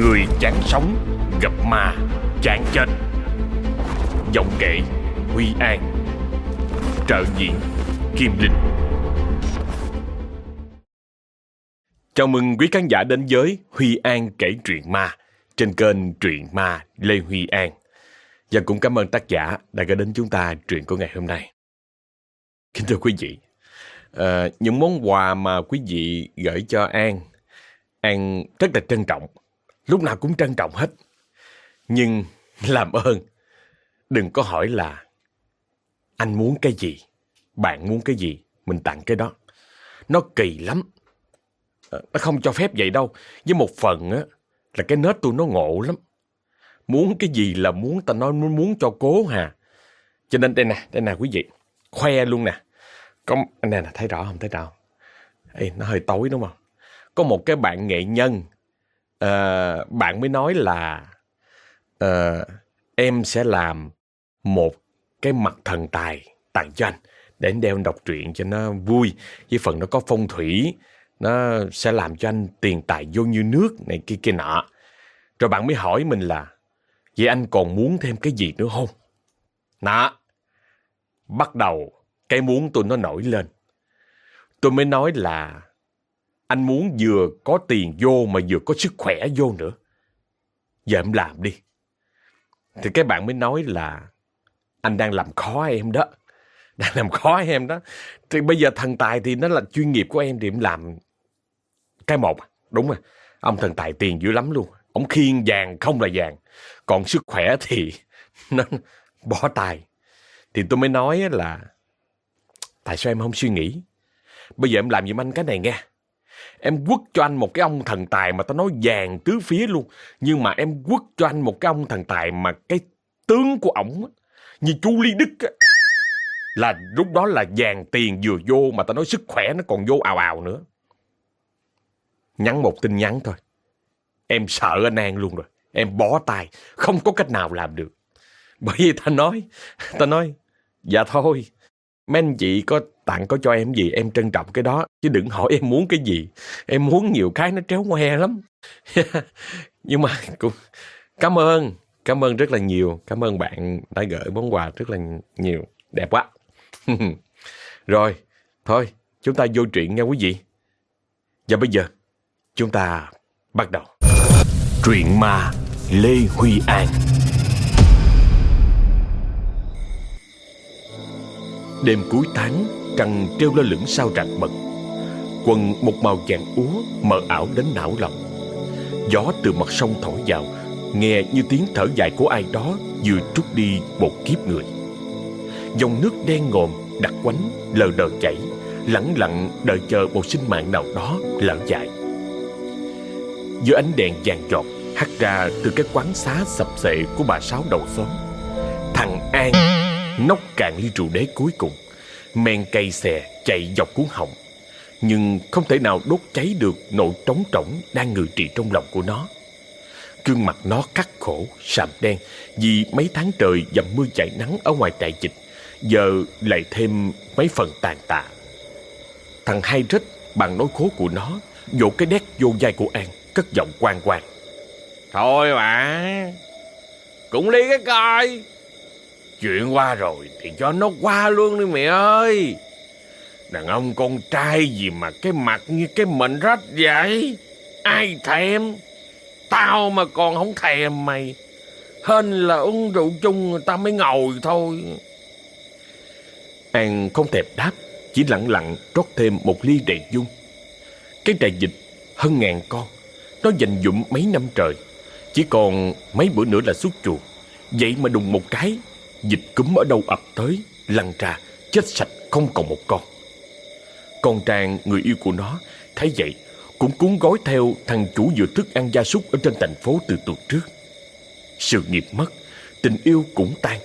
Người chán sống gặp ma chán chết Giọng kệ Huy An Trợ diện Kim Linh Chào mừng quý khán giả đến với Huy An kể truyện ma trên kênh Truyện Ma Lê Huy An. Và cũng cảm ơn tác giả đã gửi đến chúng ta truyện của ngày hôm nay. Kính thưa quý vị, à, những món quà mà quý vị gửi cho An, An rất là trân trọng, lúc nào cũng trân trọng hết. Nhưng làm ơn, đừng có hỏi là anh muốn cái gì, bạn muốn cái gì, mình tặng cái đó. Nó kỳ lắm. Ờ, nó không cho phép vậy đâu. Với một phần á, là cái nết tôi nó ngộ lắm. Muốn cái gì là muốn, ta nói muốn, muốn cho cố hà. Cho nên đây nè, đây nè quý vị, khoe luôn nè. Có, anh này nè, thấy rõ không, thấy rõ không? Ê, nó hơi tối đúng không? Có một cái bạn nghệ nhân, uh, bạn mới nói là uh, em sẽ làm một cái mặt thần tài tặng cho anh để anh đeo đọc truyện cho nó vui với phần nó có phong thủy nó sẽ làm cho anh tiền tài vô như nước này kia kia nọ. Rồi bạn mới hỏi mình là vậy anh còn muốn thêm cái gì nữa không? Nọ, bắt đầu cái muốn tôi nó nổi lên. Tôi mới nói là anh muốn vừa có tiền vô mà vừa có sức khỏe vô nữa. Giờ em làm đi. Thì cái bạn mới nói là anh đang làm khó em đó. Đang làm khó em đó. Thì bây giờ thần tài thì nó là chuyên nghiệp của em thì em làm cái một, à. đúng rồi. Ông thần tài tiền dữ lắm luôn. Ông khiên vàng không là vàng. Còn sức khỏe thì nó bỏ tài. Thì tôi mới nói là tại sao em không suy nghĩ? Bây giờ em làm giùm anh cái này nghe. Em quất cho anh một cái ông thần tài mà tao nói vàng tứ phía luôn. Nhưng mà em quất cho anh một cái ông thần tài mà cái tướng của ổng như chú Ly Đức á. Là lúc đó là vàng tiền vừa vô mà tao nói sức khỏe nó còn vô ào ào nữa. Nhắn một tin nhắn thôi. Em sợ anh An luôn rồi. Em bó tay. Không có cách nào làm được. Bởi vì ta nói. Ta nói. Dạ thôi. Mấy anh chị có tặng có cho em gì em trân trọng cái đó. Chứ đừng hỏi em muốn cái gì. Em muốn nhiều cái nó tréo ngoe lắm. Nhưng mà cũng cảm ơn. Cảm ơn rất là nhiều. Cảm ơn bạn đã gửi món quà rất là nhiều. Đẹp quá. Rồi. Thôi. Chúng ta vô chuyện nha quý vị. Và bây giờ Chúng ta bắt đầu. Truyện ma Lê Huy An Đêm cuối tháng, trăng treo lơ lửng sao rạng mật. Quần một màu vàng úa, mờ ảo đến não lòng. Gió từ mặt sông thổi vào, nghe như tiếng thở dài của ai đó vừa trút đi một kiếp người. Dòng nước đen ngòm, đặc quánh, lờ đờ chảy, lặng lặng đợi chờ một sinh mạng nào đó lỡ dại giữa ánh đèn vàng giọt hắt ra từ cái quán xá sập sệ của bà sáu đầu xóm thằng an nóc cạn ly rượu đế cuối cùng men cây xè chạy dọc cuốn họng nhưng không thể nào đốt cháy được nỗi trống trỏng đang ngự trị trong lòng của nó gương mặt nó khắc khổ sạm đen vì mấy tháng trời dầm mưa chạy nắng ở ngoài trại dịch giờ lại thêm mấy phần tàn tạ thằng hai rít bằng nói khố của nó vỗ cái đét vô vai của an cất giọng quan quan. Thôi mà, cũng đi cái coi. Chuyện qua rồi thì cho nó qua luôn đi mẹ ơi. Đàn ông con trai gì mà cái mặt như cái mệnh rách vậy? Ai thèm? Tao mà còn không thèm mày. Hên là uống rượu chung người ta mới ngồi thôi. An không thèm đáp, chỉ lặng lặng rót thêm một ly đầy dung. Cái trà dịch hơn ngàn con nó dành dụm mấy năm trời Chỉ còn mấy bữa nữa là xuất chuột Vậy mà đùng một cái Dịch cúm ở đâu ập tới, Lăn ra, chết sạch không còn một con. Con Trang, người yêu của nó, Thấy vậy, Cũng cuốn gói theo thằng chủ vừa thức ăn gia súc Ở trên thành phố từ tuần trước. Sự nghiệp mất, Tình yêu cũng tan.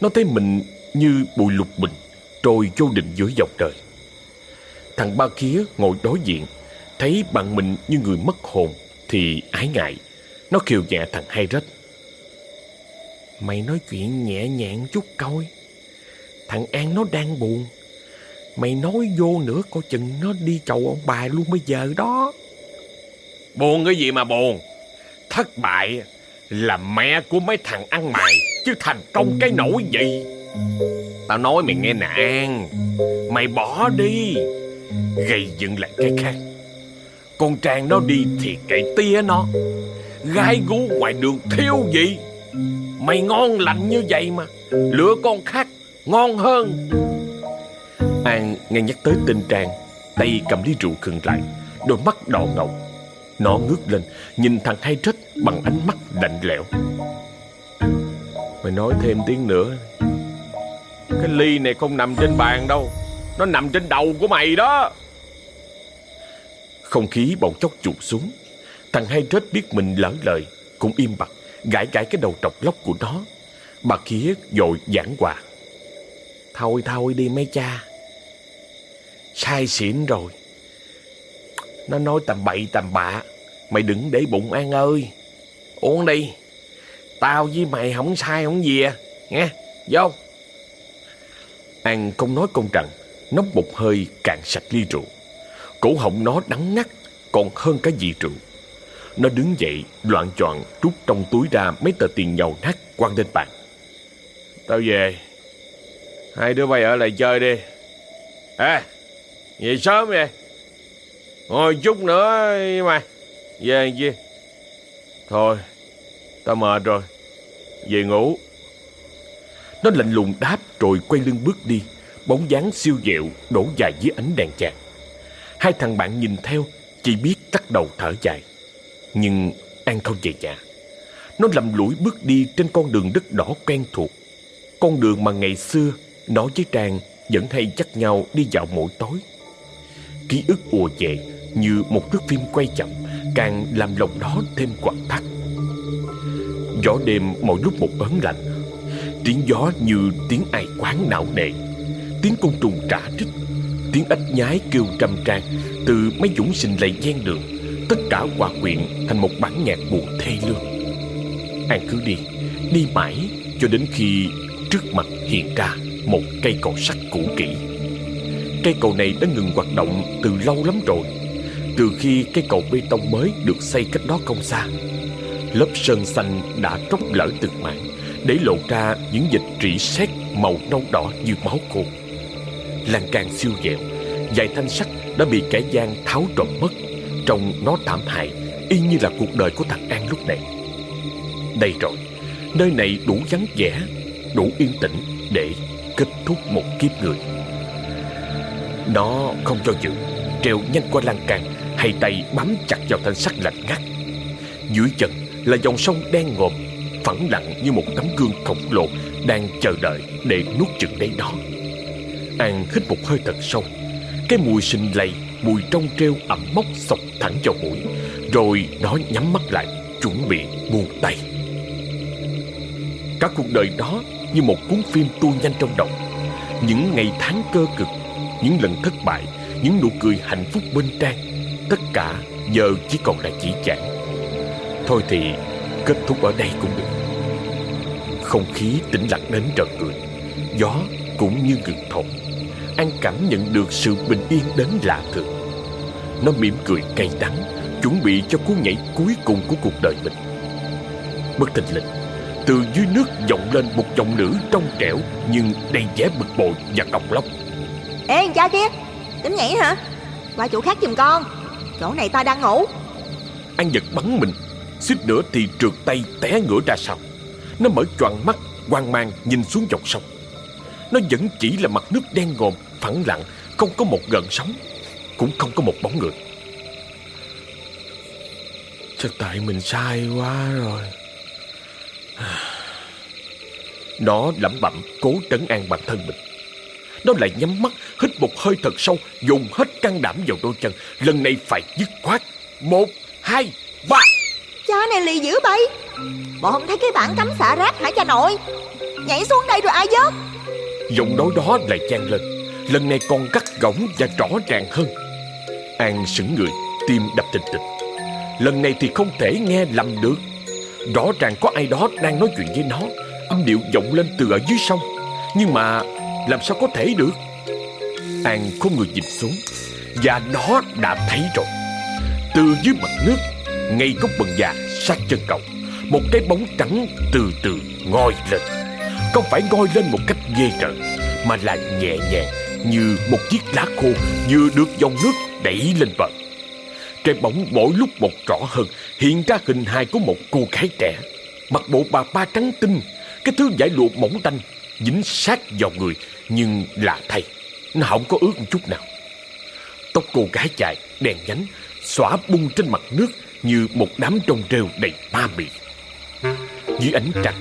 Nó thấy mình như bụi lục bình, Trôi vô định giữa dòng đời. Thằng ba kia ngồi đối diện, Thấy bạn mình như người mất hồn thì ái ngại. Nó khiều nhẹ thằng hay Rách. Mày nói chuyện nhẹ nhàng chút coi. Thằng An nó đang buồn. Mày nói vô nữa coi chừng nó đi chầu ông bà luôn bây giờ đó. Buồn cái gì mà buồn? Thất bại là mẹ của mấy thằng ăn mày, Chứ thành công cái nỗi gì? Tao nói mày nghe nè, An. Mày bỏ đi. Gây dựng lại cái khác. Con Trang nó đi thì kệ tia nó. Gái gú ngoài đường thiếu gì Mày ngon lành như vậy mà Lựa con khác ngon hơn. An nghe nhắc tới tên Trang, Tay cầm ly rượu khừng lại, Đôi mắt đỏ ngầu. Nó ngước lên, Nhìn thằng hai trách bằng ánh mắt lạnh lẽo. Mày nói thêm tiếng nữa. Cái ly này không nằm trên bàn đâu, Nó nằm trên đầu của mày đó. Không khí bỗng chốc tụt xuống. Thằng hai trết biết mình lỡ lời, Cũng im bặt. Gãi gãi cái đầu trọc lóc của nó. Bà khía dội giảng hòa. Thôi thôi đi mấy cha. Sai xỉn rồi. Nó nói tầm bậy, tầm bạ. Mày đừng để bụng An ơi. Uống đi. Tao với mày không sai, không gì à. Nghe, vô. An không nói công trần. Nốc một hơi cạn sạch ly rượu. Cổ họng nó đắng ngắt, Còn hơn cả gì rượu. Nó đứng dậy loạn choạng Rút trong túi ra mấy tờ tiền nhầu nát quăng lên bàn. Tao về. Hai đứa bay ở lại chơi đi. À Về sớm vậy? Ngồi chút nữa mà Về chi? Thôi Tao mệt rồi. Về ngủ. Nó lạnh lùng đáp rồi quay lưng bước đi. Bóng dáng siêu dẹo đổ dài dưới ánh đèn chạc Hai thằng bạn nhìn theo Chỉ biết cắt đầu thở dài nhưng An không về nhà. Nó lầm lũi bước đi trên con đường đất đỏ quen thuộc. Con đường mà ngày xưa Nó với Trang vẫn hay dắt nhau đi dạo mỗi tối. Ký ức ùa về như một thước phim quay chậm, Càng làm lòng đó thêm quặn thắt. Gió đêm mỗi lúc một ớn lạnh. Tiếng gió như tiếng ai quán não nề. Tiếng côn trùng trả trích. Tiếng ếch nhái kêu trầm trang Từ mấy dũng sinh lầy gian đường. Tất cả hòa quyện thành một bản nhạc buồn thê lương. An cứ đi Đi mãi cho đến khi trước mặt hiện ra một cây cầu sắt cũ kỹ. Cây cầu này đã ngừng hoạt động từ lâu lắm rồi. Từ khi cây cầu bê tông mới được xây cách đó không xa, Lớp sơn xanh đã tróc lở từng mảng, Để lộ ra những dịch rỉ sét màu nâu đỏ như máu khô. Lan can siêu dẹo Dài thanh sắt đã bị kẻ gian tháo trộm mất. Trông nó thảm hại, Y như là cuộc đời của thằng An lúc này. Đây rồi, Nơi này đủ vắng vẻ, Đủ yên tĩnh để kết thúc một kiếp người. Nó không cho dự, Trèo nhanh qua lan can, Hai tay bám chặt vào thanh sắt lạnh ngắt. Dưới chân là dòng sông đen ngòm, phẳng lặng như một tấm gương khổng lồ đang chờ đợi để nuốt chửng lấy đó. An hít một hơi thật sâu, cái mùi sinh lầy mùi trong treo ẩm mốc sọc thẳng vào mũi, rồi nó nhắm mắt lại, chuẩn bị buông tay. Cả cuộc đời đó như một cuốn phim tua nhanh trong đầu. Những ngày tháng cơ cực, những lần thất bại, những nụ cười hạnh phúc bên trang, tất cả giờ chỉ còn là chỉ chản Thôi thì kết thúc ở đây cũng được. Không khí tĩnh lặng đến trợn người Gió cũng như ngừng thổi An cảm nhận được sự bình yên đến lạ thường. Nó mỉm cười cay đắng Chuẩn bị cho cú nhảy cuối cùng của cuộc đời mình. Bất thình lình Từ dưới nước vọng lên một giọng nữ trong trẻo Nhưng đầy vẻ bực bội và cọc lóc. Ê cha kia Tính nhảy hả? Qua chỗ khác giùm con Chỗ này ta đang ngủ. An giật bắn mình suýt nữa thì trượt tay té ngửa ra sau. Nó mở choàng mắt hoang mang nhìn xuống dòng sông. Nó vẫn chỉ là mặt nước đen ngòm Phẳng lặng Không có một gần sóng Cũng không có một bóng người. Chắc tại mình sai quá rồi. Nó lẩm bẩm cố trấn an bản thân mình. Nó lại nhắm mắt Hít một hơi thật sâu Dùng hết can đảm vào đôi chân. Lần này phải dứt khoát. Một, hai, ba. Cha này lì dữ bay. Bộ không thấy cái bảng cấm xả rác hả cha nội? Nhảy xuống đây rồi ai vớt? Giọng nói đó lại chan lên Lần này còn cắt gỏng và rõ ràng hơn. An sững người Tim đập thình thịch. Lần này thì không thể nghe lầm được. Rõ ràng có ai đó đang nói chuyện với nó. Âm điệu vọng lên từ ở dưới sông. Nhưng mà làm sao có thể được? An không người nhìn xuống. Và nó đã thấy rồi. Từ dưới mặt nước ngay gốc bần già sát chân cầu, Một cái bóng trắng từ từ ngoi lên. Không phải ngoi lên một cách ghê rợn Mà là nhẹ nhàng như một chiếc lá khô Vừa được dòng nước đẩy lên bờ. Cái bóng mỗi lúc một rõ hơn Hiện ra hình hài của một cô gái trẻ. Mặc bộ bà ba trắng tinh Cái thứ giải lụa mỏng tanh Dính sát vào người Nhưng lạ thay Nó không có ướt một chút nào. Tóc cô gái dài, đèn nhánh Xõa bung trên mặt nước Như một đám trông rêu đầy ma mị. Dưới ánh trăng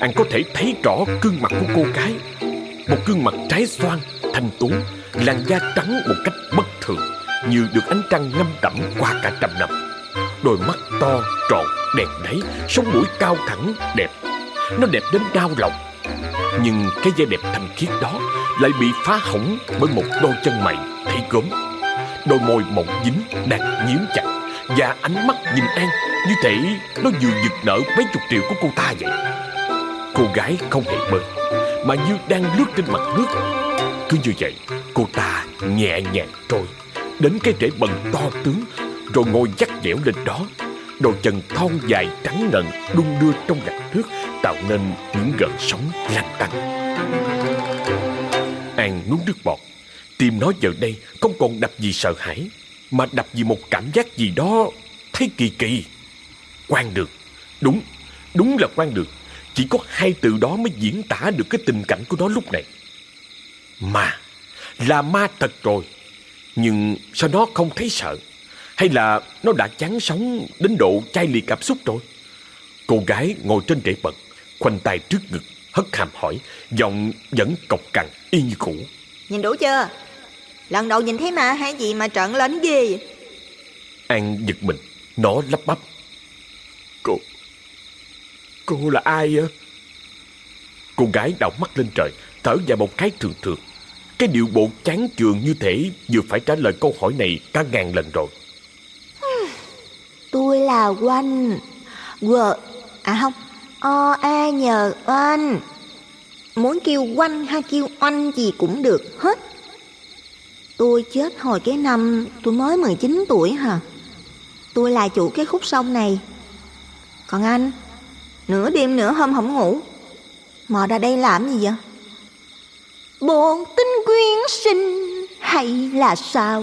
Anh có thể thấy rõ gương mặt của cô gái Một gương mặt trái xoan, thanh tú Làn da trắng một cách bất thường Như được ánh trăng ngâm đẫm qua cả trăm năm. Đôi mắt to, tròn, đẹp đáy Sống mũi cao thẳng, đẹp. Nó đẹp đến đau lòng. Nhưng cái vẻ đẹp thanh khiết đó Lại bị phá hỏng bởi một đôi chân mày thấy gớm. Đôi môi mộng dính đang nhíu chặt Và ánh mắt nhìn An Như thể nó vừa giật nở mấy chục triệu của cô ta vậy. Cô gái không hề bơi Mà như đang lướt trên mặt nước cứ như vậy, Cô ta nhẹ nhàng trôi, Đến cái rễ bần to tướng, Rồi ngồi dắt dẻo lên đó. Đôi chân thon dài trắng ngần đung đưa trong gạch nước Tạo nên những gợn sóng lanh tăn An nuốt nước bọt. Tim nó giờ đây không còn đập gì sợ hãi, Mà đập vì một cảm giác gì đó Thấy kỳ kỳ. Quan được. Đúng Đúng là quan được. Chỉ có hai từ đó mới diễn tả được cái tình cảnh của nó lúc này. Ma. Là ma thật rồi Nhưng sao nó không thấy sợ? Hay là nó đã chán sống Đến độ chai lì cảm xúc rồi? Cô gái ngồi trên rễ bật Khoanh tay trước ngực Hất hàm hỏi Giọng vẫn cộc cằn y như cũ. Nhìn đủ chưa? Lần đầu nhìn thấy ma hay gì mà trợn lên ghê vậy? An giật mình Nó lắp bắp. Cô Cô là ai á Cô gái đảo mắt lên trời Thở dài một cái thường thường. Cái điệu bộ chán chường như thể Vừa phải trả lời câu hỏi này cả ngàn lần rồi. Tôi là Quanh Quờ. À không. O, A, nhờ, oanh. Muốn kêu quanh hay kêu oanh gì cũng được hết. Tôi chết hồi cái năm tôi mới 19 tuổi hả? Tôi là chủ cái khúc sông này. Còn anh, Nửa đêm nửa hôm không ngủ. Mò ra đây làm gì vậy? Bồn tinh quyến sinh Hay là sao?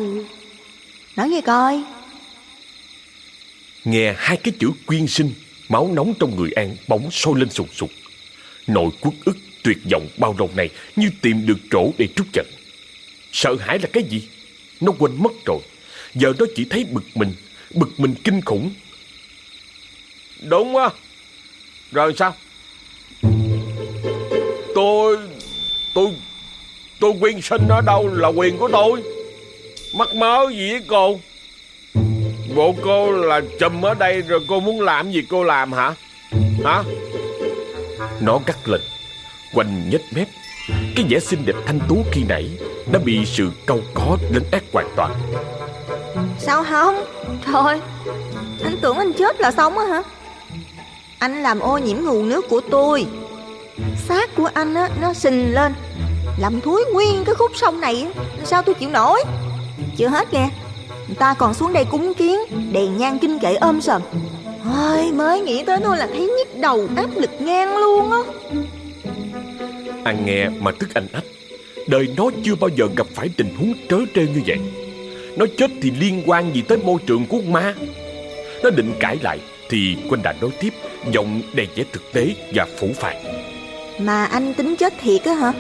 Nói nghe coi. Nghe hai cái chữ quyên sinh Máu nóng trong người An bỗng sôi lên sùng sục. Nội quốc ức tuyệt vọng bao lâu này Như tìm được chỗ để trút giận. Sợ hãi là cái gì? Nó quên mất rồi. Giờ nó chỉ thấy bực mình Bực mình kinh khủng. Đúng á Rồi sao? Tôi Tôi Tôi quyên sinh ở đâu là quyền của tôi. Mắc mớ gì với cô? Bộ cô là chùm ở đây Rồi cô muốn làm gì cô làm hả? Hả? Nó gắt lên Quanh nhếch mép. Cái vẻ xinh đẹp thanh tú khi nãy Đã bị sự câu có lấn ác hoàn toàn. Sao không? Thôi, Anh tưởng anh chết là xong á hả? Anh làm ô nhiễm nguồn nước của tôi. Xác của anh á, Nó sình lên. Làm thúi nguyên cái khúc sông này. Sao tôi chịu nổi? Chưa hết nghe. Người ta còn xuống đây cúng kiến Đèn nhang kinh kệ ôm sầm. Ôi, mới nghĩ tới thôi là thấy nhức đầu áp lực ngang luôn á. An nghe mà tức anh ách. Đời nó chưa bao giờ gặp phải tình huống trớ trêu như vậy. Nó chết thì liên quan gì tới môi trường của ma? Nó định cãi lại Thì Quanh đã nói tiếp Giọng đầy vẻ thực tế và phủ phàng. Mà anh tính chết thiệt á hả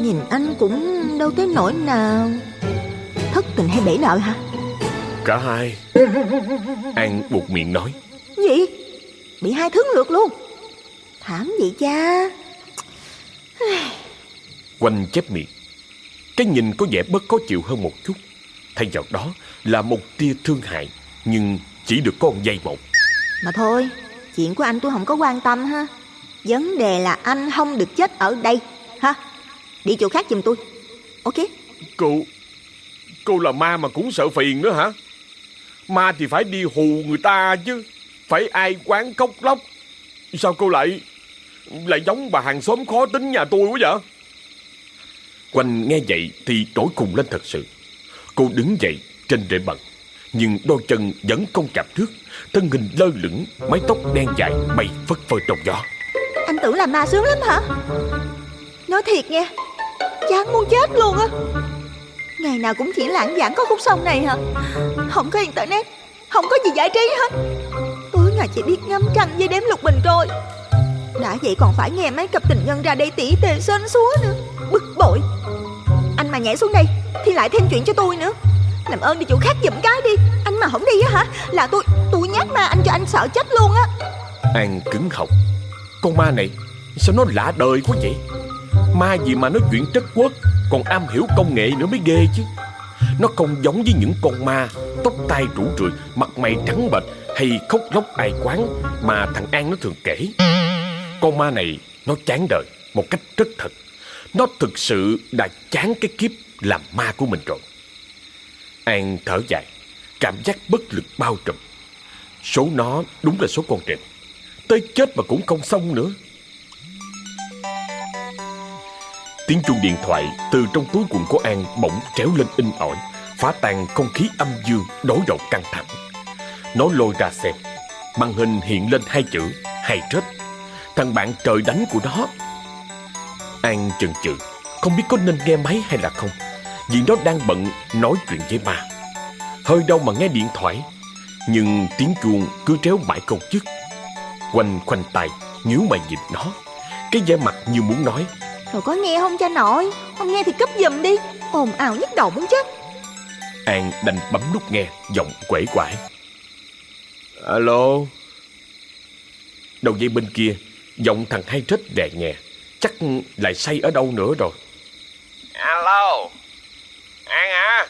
Nhìn anh cũng đâu tới nỗi nào. Thất tình hay bể nợ hả? Cả hai. An buộc miệng nói. Gì? Bị hai thứ lượt luôn. Thảm vậy cha. Quanh chép miệng. Cái nhìn có vẻ bớt khó chịu hơn một chút. Thay vào đó là một tia thương hại Nhưng chỉ được có một giây một Mà thôi Chuyện của anh tôi không có quan tâm ha. Vấn đề là anh không được chết ở đây Ha Đi chỗ khác giùm tôi. Ok. Cô Cô là ma mà cũng sợ phiền nữa hả? Ma thì phải đi hù người ta chứ. Phải ai quán cốc lóc. Sao cô lại Lại giống bà hàng xóm khó tính nhà tôi quá vậy? Quanh nghe vậy thì nổi cùng lên thật sự. Cô đứng dậy trên rễ bần Nhưng đôi chân vẫn không chạm nước Thân hình lơ lửng Mái tóc đen dài bay phất phơ trong gió. Anh tưởng là ma sướng lắm hả? Nói thiệt nha Chán muốn chết luôn á. Ngày nào cũng chỉ lãng giảng có khúc sông này hả? Không có internet, Không có gì giải trí hết. Tối ngày chỉ biết ngắm trăng với đếm lục bình trôi. Đã vậy còn phải nghe mấy cặp tình nhân ra đây tỉ tề sên súa nữa. Bực bội. Anh mà nhảy xuống đây, Thì lại thêm chuyện cho tôi nữa. Làm ơn đi chỗ khác giùm cái đi. Anh mà không đi á hả? Là tôi tôi nhát ma anh cho anh sợ chết luôn á. An cứng họng. Con ma này, Sao nó lạ đời quá vậy? Ma gì mà nói chuyện trất quốc, Còn am hiểu công nghệ nữa mới ghê chứ. Nó không giống với những con ma, Tóc tai rủ rượi, Mặt mày trắng bệch Hay khóc lóc ai quán Mà thằng An nó thường kể. Con ma này, Nó chán đời Một cách rất thật. Nó thực sự đã chán cái kiếp Làm ma của mình rồi. An thở dài, Cảm giác bất lực bao trùm. Số nó đúng là số con trịnh. Tới chết mà cũng không xong nữa. Tiếng chuông điện thoại từ trong túi quần của An bỗng tréo lên in ỏi, phá tan không khí âm dương đối đầu căng thẳng. Nó lôi ra xem, màn hình hiện lên hai chữ hay chết. Thằng bạn trời đánh của nó. An chần chừ, không biết có nên nghe máy hay là không, vì nó đang bận nói chuyện với ma. Hơi đâu mà nghe điện thoại, nhưng tiếng chuông cứ tréo mãi không dứt. Quanh khoanh tay, nhíu mày nhìn nó, cái vẻ mặt như muốn nói rồi có nghe không cha nội? Không nghe thì cúp giùm đi. Ồn ào nhức đầu muốn chết. An đành bấm nút nghe Giọng quể quải. Alo? Đầu dây bên kia Giọng thằng hai trết đè nhẹ Chắc lại say ở đâu nữa rồi. Alo? An hả?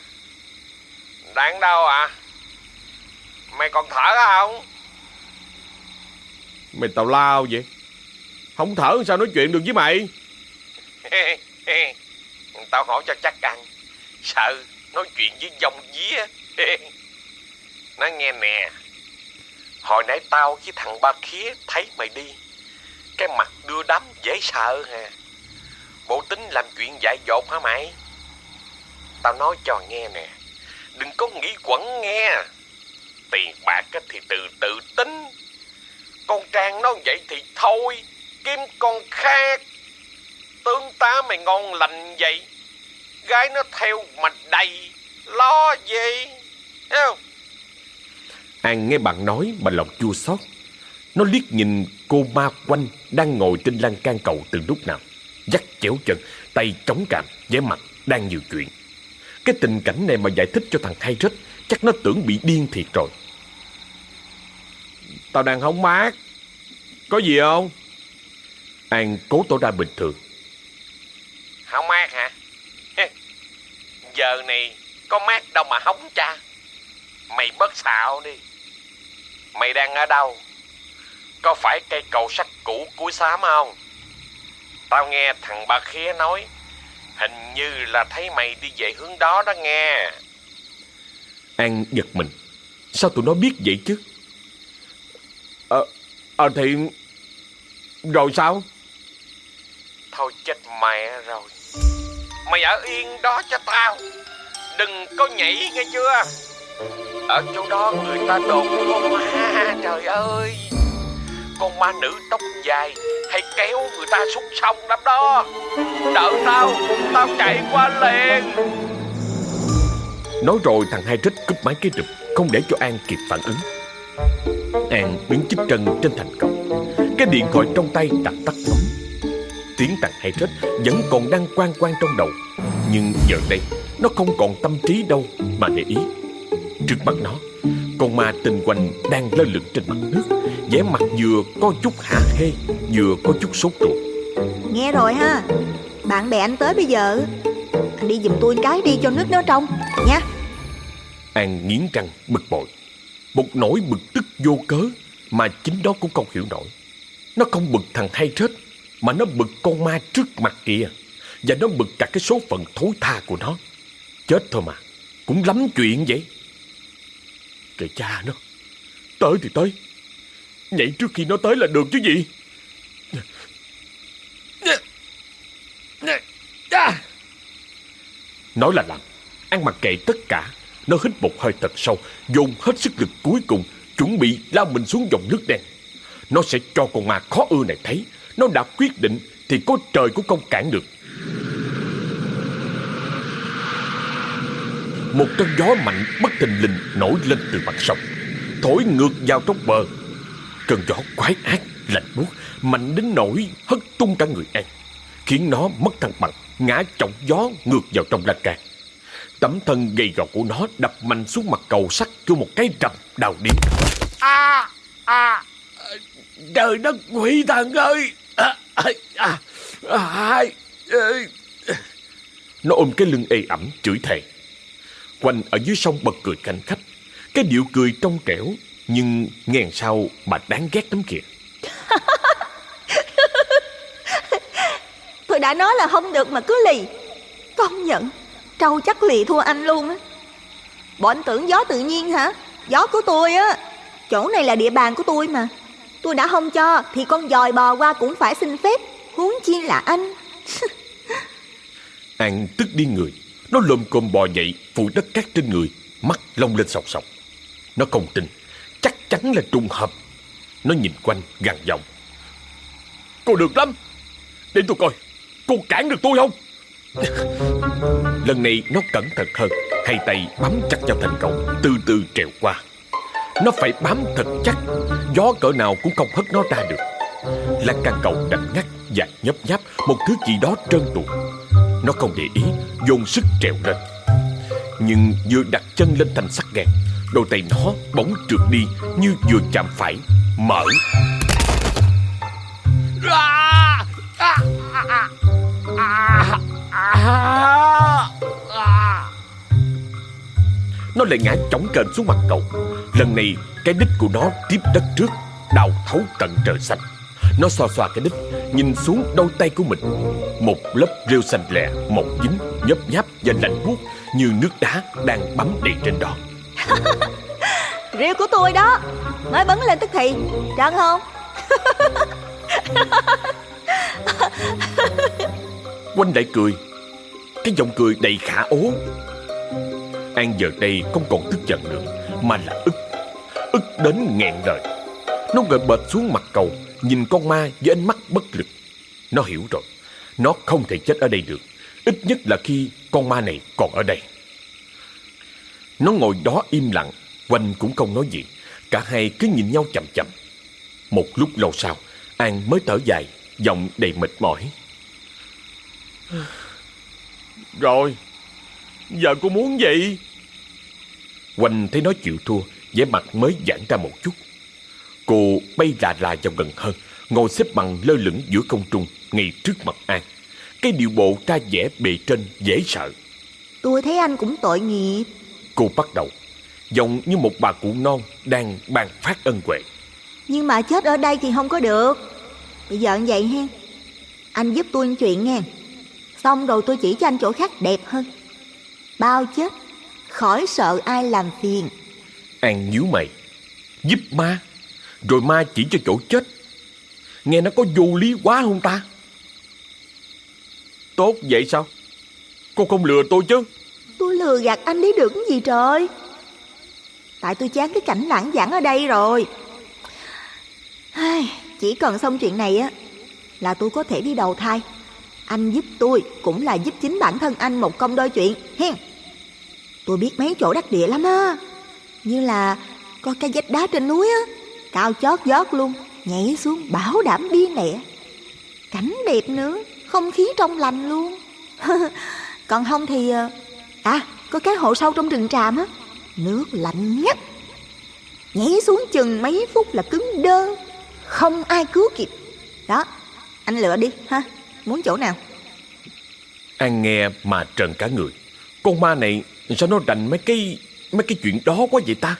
Đang đâu à? Mày còn thở không? Mày tào lao vậy? Không thở sao nói chuyện được với mày Tao hỏi cho chắc ăn. Sợ, nói chuyện với dòng día Nó nghe nè. Hồi nãy tao với thằng ba khía thấy mày đi. Cái mặt đưa đám dễ sợ hà Bộ tính làm chuyện dại dột hả mày? Tao nói cho nghe nè. Đừng có nghĩ quẩn nghe. Tiền bạc thì từ từ tính. Con Trang nó vậy thì thôi. Kiếm con khác. Tướng tá mày ngon lành vậy? Gái nó theo mà đầy, Lo gì? Thấy không? An nghe bạn nói mà lòng chua xót. Nó liếc nhìn cô ma quanh Đang ngồi trên lan can cầu từ lúc nào. Dắt chéo chân, Tay chống cằm, vẻ mặt đang nhiều chuyện. Cái tình cảnh này mà giải thích cho thằng hai rết, Chắc nó tưởng bị điên thiệt rồi. Tao đang hóng mát. Có gì không? An cố tỏ ra bình thường. Không mát hả? Giờ này có mát đâu mà hóng cha. Mày bớt xạo đi. Mày đang ở đâu? Có phải cây cầu sắt cũ cuối xám không? Tao nghe thằng ba khía nói Hình như là thấy mày đi về hướng đó đó nghe. An giật mình. Sao tụi nó biết vậy chứ? Ờ à, thì Rồi sao? Thôi chết mẹ rồi Mày ở yên đó cho tao. Đừng có nhảy, nghe chưa? Ở chỗ đó người ta đồn con ma, Trời ơi. Con ma nữ tóc dài Hay kéo người ta xuống sông lắm đó. Đợi tao Tao chạy qua liền. Nói rồi thằng hai rít cúp máy cái rụp, Không để cho An kịp phản ứng. An đứng chích chân trên thành cầu Cái điện thoại trong tay đặt tắt ngấm. Tiếng thằng hai rít vẫn còn đang quan quan trong đầu. Nhưng giờ đây Nó không còn tâm trí đâu mà để ý. Trước mặt nó Con ma tinh quanh đang lơ lửng trên mặt nước vẻ mặt vừa có chút hả hê Vừa có chút sốt ruột. Nghe rồi ha. Bạn bè anh tới bây giờ Anh đi giùm tôi cái đi cho nước nó trong Nha. An nghiến răng bực bội. Một nỗi bực tức vô cớ Mà chính nó cũng không hiểu nổi. Nó không bực thằng hay chết mà nó bực con ma trước mặt kìa. Và nó bực cả cái số phận thối tha của nó. Chết thôi mà. Cũng lắm chuyện vậy. Kệ cha nó. Tới thì tới. Nhảy trước khi nó tới là được chứ gì? Nói là làm. Ăn mặc kệ tất cả. Nó hít một hơi thật sâu, dồn hết sức lực cuối cùng, chuẩn bị lao mình xuống dòng nước đen. Nó sẽ cho con ma khó ưa này thấy, nó đã quyết định thì có trời cũng không cản được. Một cơn gió mạnh bất thình lình nổi lên từ mặt sông, thổi ngược vào trong bờ. Cơn gió quái ác, lạnh buốt, mạnh đến nỗi hất tung cả người An, khiến nó mất thăng bằng, ngã chọc gió ngược vào trong lan can. Tấm thân gầy gò của nó đập mạnh xuống mặt cầu sắt kêu một cái rầm đau điếng. À, à, trời đất quỷ thần ơi! Ai Nó ôm cái lưng ê ẩm, chửi thề. Quanh ở dưới sông bật cười canh khách. Cái điệu cười trong trẻo, nhưng nghe sau mà đáng ghét lắm kìa. Tôi đã nói là không được mà cứ lì Công nhận, Trâu chắc lì thua anh luôn á Bọn anh tưởng gió tự nhiên hả Gió của tôi á, Chỗ này là địa bàn của tôi mà Tôi đã không cho Thì con dòi bò qua cũng phải xin phép. Huống chi là anh. An tức đi người. Nó lồm cồm bò dậy Phụ đất cát trên người Mắt lông lên sọc sọc. Nó không tin Chắc chắn là trùng hợp. Nó nhìn quanh gằn giọng. Cô được lắm. Để tôi coi Cô cản được tôi không? Lần này nó cẩn thận hơn Hai tay bám chặt vào thành cầu Từ từ trèo qua nó phải bám thật chắc. Gió cỡ nào cũng không hất nó ra được. Lan can cầu đành ngắt và nhấp nháp Một thứ gì đó trơn tuột. Nó không để ý Dồn sức trèo lên. Nhưng vừa đặt chân lên thành sắt gạt Đôi tay nó bỗng trượt đi Như vừa chạm phải Mở. À, à, à, à, à, à. Nó lại ngã chóng kềnh xuống mặt cầu Lần này cái đích của nó tiếp đất trước Đào thấu tận trời xanh. Nó xoa xoa cái đích Nhìn xuống đôi tay của mình. Một lớp rêu xanh lẹ Màu dính, nhấp nháp và lạnh buốt Như nước đá đang bấm đầy trên đó. Rêu của tôi đó Mới bấn lên tức thì Trơn không? Quanh lại cười Cái giọng cười đầy khả ố An giờ đây không còn tức giận nữa, Mà là ức Ức đến nghẹn lời Nó gợi bệt xuống mặt cầu, Nhìn con ma với ánh mắt bất lực. Nó hiểu rồi, Nó không thể chết ở đây được, Ít nhất là khi con ma này còn ở đây. Nó ngồi đó im lặng, Quanh cũng không nói gì, Cả hai cứ nhìn nhau chậm chậm Một lúc lâu sau, An mới thở dài, Giọng đầy mệt mỏi. Rồi, Giờ cô muốn gì? Quanh thấy nó chịu thua vẻ mặt mới giãn ra một chút. Cô bay lạ lạ vào gần hơn Ngồi xếp bằng lơ lửng giữa không trung Ngay trước mặt An Cái điệu bộ ra vẻ bề trên dễ sợ. Tôi thấy anh cũng tội nghiệp. Cô bắt đầu Giọng như một bà cụ non Đang ban phát ân huệ. Nhưng mà chết ở đây thì không có được. Bây giờ như vậy ha Anh giúp tôi chuyện nghe. Xong rồi tôi chỉ cho anh chỗ khác đẹp hơn. Bao chết Khỏi sợ ai làm phiền. An nhíu mày. Giúp ma. Rồi ma chỉ cho chỗ chết. Nghe nó có vô lý quá không ta? Tốt vậy sao? Cô không lừa tôi chứ? Tôi lừa gạt anh đi được cái gì trời. Tại tôi chán cái cảnh lãng giảng ở đây rồi. Chỉ cần xong chuyện này á Là tôi có thể đi đầu thai. Anh giúp tôi cũng là giúp chính bản thân anh một công đôi chuyện hen Tôi biết mấy chỗ đắc địa lắm á. Như là có cái vách đá trên núi á. Cao chót vót luôn, Nhảy xuống bảo đảm đi mẹ. Cảnh đẹp nữa, Không khí trong lành luôn. Còn không thì ờ, À có cái hộ sâu trong rừng tràm á. Nước lạnh nhất. Nhảy xuống chừng mấy phút là cứng đơ, Không ai cứu kịp. Đó, Anh lựa đi, ha. Muốn chỗ nào? An nghe mà trần cả người. Con ma này sao nó rành mấy cái Mấy cái chuyện đó quá vậy ta?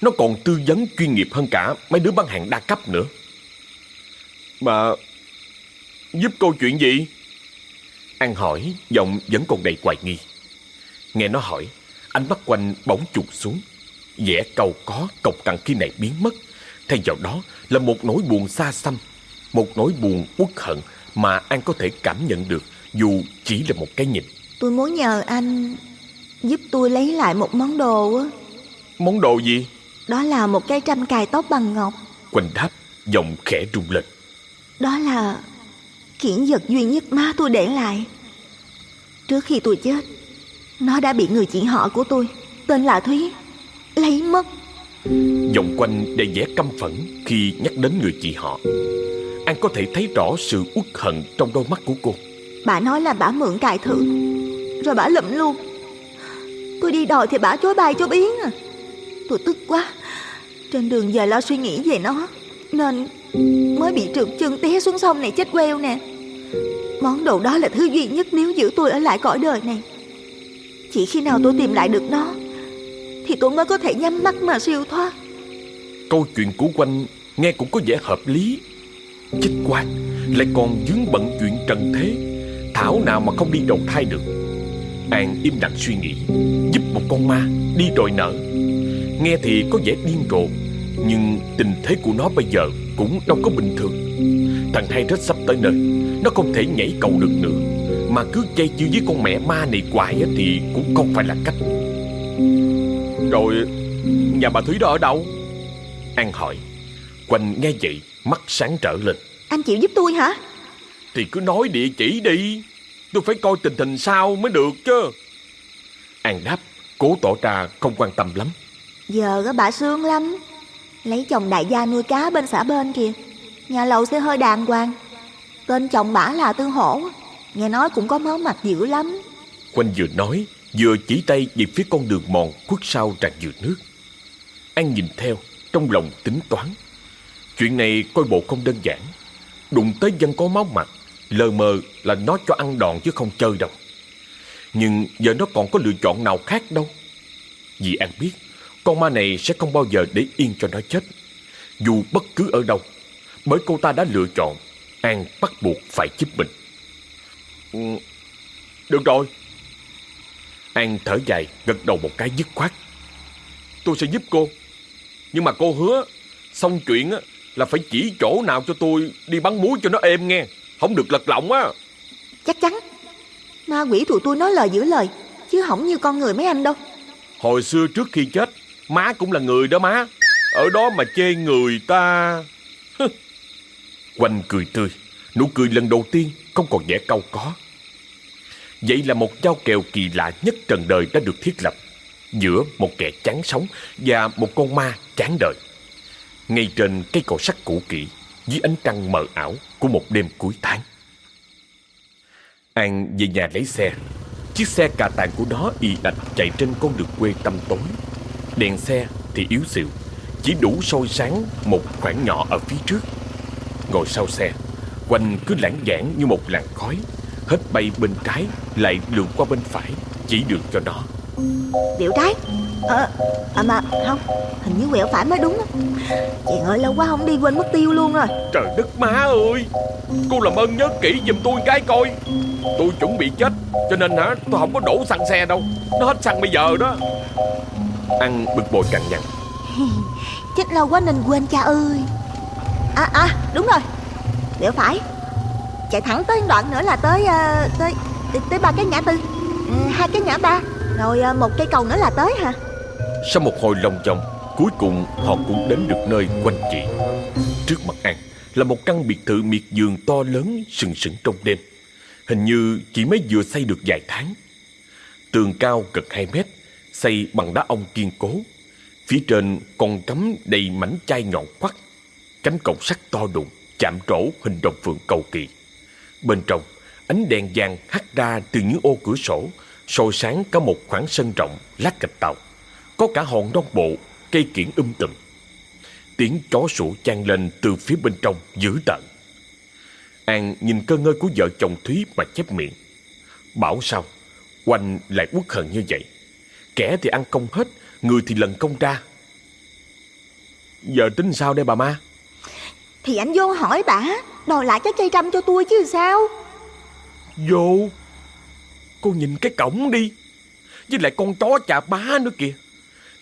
Nó còn tư vấn chuyên nghiệp hơn cả Mấy đứa bán hàng đa cấp nữa. Mà Giúp câu chuyện gì? An hỏi, Giọng vẫn còn đầy hoài nghi. Nghe nó hỏi, Ánh mắt quanh bỗng chuột xuống. Vẻ cầu có cộc cằn khi này biến mất. Thay vào đó là một nỗi buồn xa xăm, Một nỗi buồn uất hận Mà An có thể cảm nhận được, Dù chỉ là một cái nhìn. Tôi muốn nhờ anh Giúp tôi lấy lại một món đồ á Món đồ gì? Đó là một cái trăm cài tóc bằng ngọc Quanh đáp, giọng khẽ rung lên. Đó là kiển vật duy nhất má tôi để lại Trước khi tôi chết Nó đã bị người chị họ của tôi Tên là Thúy Lấy mất Giọng quanh đầy vẻ căm phẫn khi nhắc đến người chị họ. An có thể thấy rõ sự uất hận trong đôi mắt của cô. Bà nói là bà mượn cài thử Rồi bà lụm luôn Tôi đi đòi thì bả chối bay cho biến à Tôi tức quá Trên đường về lo suy nghĩ về nó Nên mới bị trượt chân té xuống sông này chết queo nè Món đồ đó là thứ duy nhất nếu giữ tôi ở lại cõi đời này Chỉ khi nào tôi tìm lại được nó Thì tôi mới có thể nhắm mắt mà siêu thoát Câu chuyện của quanh nghe cũng có vẻ hợp lý. Chết quan, lại còn dướng bận chuyện trần thế. Thảo nào mà không đi đầu thai được. An im lặng suy nghĩ, giúp một con ma đi đòi nợ. Nghe thì có vẻ điên rồ, nhưng tình thế của nó bây giờ cũng đâu có bình thường. Thằng hai rết sắp tới nơi, nó không thể nhảy cầu được nữa. Mà cứ chay chư với con mẹ ma này hoài á thì cũng không phải là cách. Rồi, nhà bà Thúy đó ở đâu? An hỏi Quanh nghe vậy mắt sáng trở lên Anh chịu giúp tôi hả Thì cứ nói địa chỉ đi Tôi phải coi tình hình sao mới được chứ? An đáp Cố tỏ ra không quan tâm lắm. Giờ bà sương lắm. Lấy chồng đại gia nuôi cá bên xã bên kìa. Nhà lầu sẽ hơi đàng hoàng. Tên chồng bả là Tư Hổ. Nghe nói cũng có máu mặt dữ lắm. Quanh vừa nói Vừa chỉ tay về phía con đường mòn khuất sau tràn dừa nước. An nhìn theo Trong lòng tính toán. Chuyện này coi bộ không đơn giản. Đụng tới dân có máu mặt Lờ mờ là nó cho ăn đòn chứ không chơi đâu. Nhưng giờ nó còn có lựa chọn nào khác đâu. Vì An biết Con ma này sẽ không bao giờ để yên cho nó chết. Dù bất cứ ở đâu Bởi cô ta đã lựa chọn An bắt buộc phải giúp mình. Ừ, Được rồi. An thở dài gật đầu một cái dứt khoát. Tôi sẽ giúp cô. Nhưng mà cô hứa Xong chuyện á là phải chỉ chỗ nào cho tôi đi bắn muối cho nó êm nghe. Không được lật lọng á. Chắc chắn. Ma quỷ tụi tôi nói lời giữ lời Chứ không như con người mấy anh đâu. Hồi xưa trước khi chết Má cũng là người đó má. Ở đó mà chê người ta. Quanh cười tươi Nụ cười lần đầu tiên không còn vẻ cau có. Vậy là một giao kèo kỳ lạ nhất trần đời đã được thiết lập Giữa một kẻ chán sống Và một con ma chán đời. Ngay trên cây cầu sắt cũ kỹ dưới ánh trăng mờ ảo Của một đêm cuối tháng. An về nhà lấy xe. Chiếc xe cà tàng của nó y ạch chạy trên con đường quê tăm tối. Đèn xe thì yếu xìu, Chỉ đủ soi sáng một khoảng nhỏ ở phía trước. Ngồi sau xe, Quanh cứ lãng giảng như một làn khói. Hết bay bên trái, Lại lượn qua bên phải, Chỉ đường cho nó. Điệu trái Ờ à mà không Hình như quẹo phải mới đúng á. Chàng ơi lâu quá không đi quên mất tiêu luôn rồi. Trời đất má ơi Cô làm ơn nhớ kỹ giùm tôi cái coi. Tôi chuẩn bị chết Cho nên hả tôi không có đổ xăng xe đâu. Nó hết xăng bây giờ đó. Ăn bực bội cằn nhằn. Chết lâu quá nên quên cha ơi. À à đúng rồi Điệu phải. Chạy thẳng tới đoạn nữa là tới uh, Tới tới ba cái ngã tư. Ừ, Hai cái ngã ba. Rồi uh, một cây cầu nữa là tới hả sau một hồi lòng vòng, Cuối cùng họ cũng đến được nơi quanh chị. Trước mặt An Là một căn biệt thự miệt vườn to lớn Sừng sững trong đêm. Hình như chỉ mới vừa xây được vài tháng. Tường cao gần 2 mét, Xây bằng đá ong kiên cố. Phía trên còn cắm đầy mảnh chai nhọn quắt, Cánh cổng sắt to đùng, Chạm trổ hình đồng phượng cầu kỳ. Bên trong, Ánh đèn vàng hắt ra từ những ô cửa sổ, soi sáng cả một khoảng sân rộng lát gạch tàu. Có cả hòn non bộ Cây kiển um tùm. Tiếng chó sủa chan lên từ phía bên trong dữ tợn. An nhìn cơ ngơi của vợ chồng Thúy mà chép miệng. Bảo sao? Quanh lại uất hận như vậy. Kẻ thì ăn công hết Người thì lần công ra. Giờ tính sao đây bà ma? Thì anh vô hỏi bả Đòi lại cái cây trăm cho tôi chứ sao? Vô? Cô nhìn cái cổng đi. Với lại con chó chà bá nữa kìa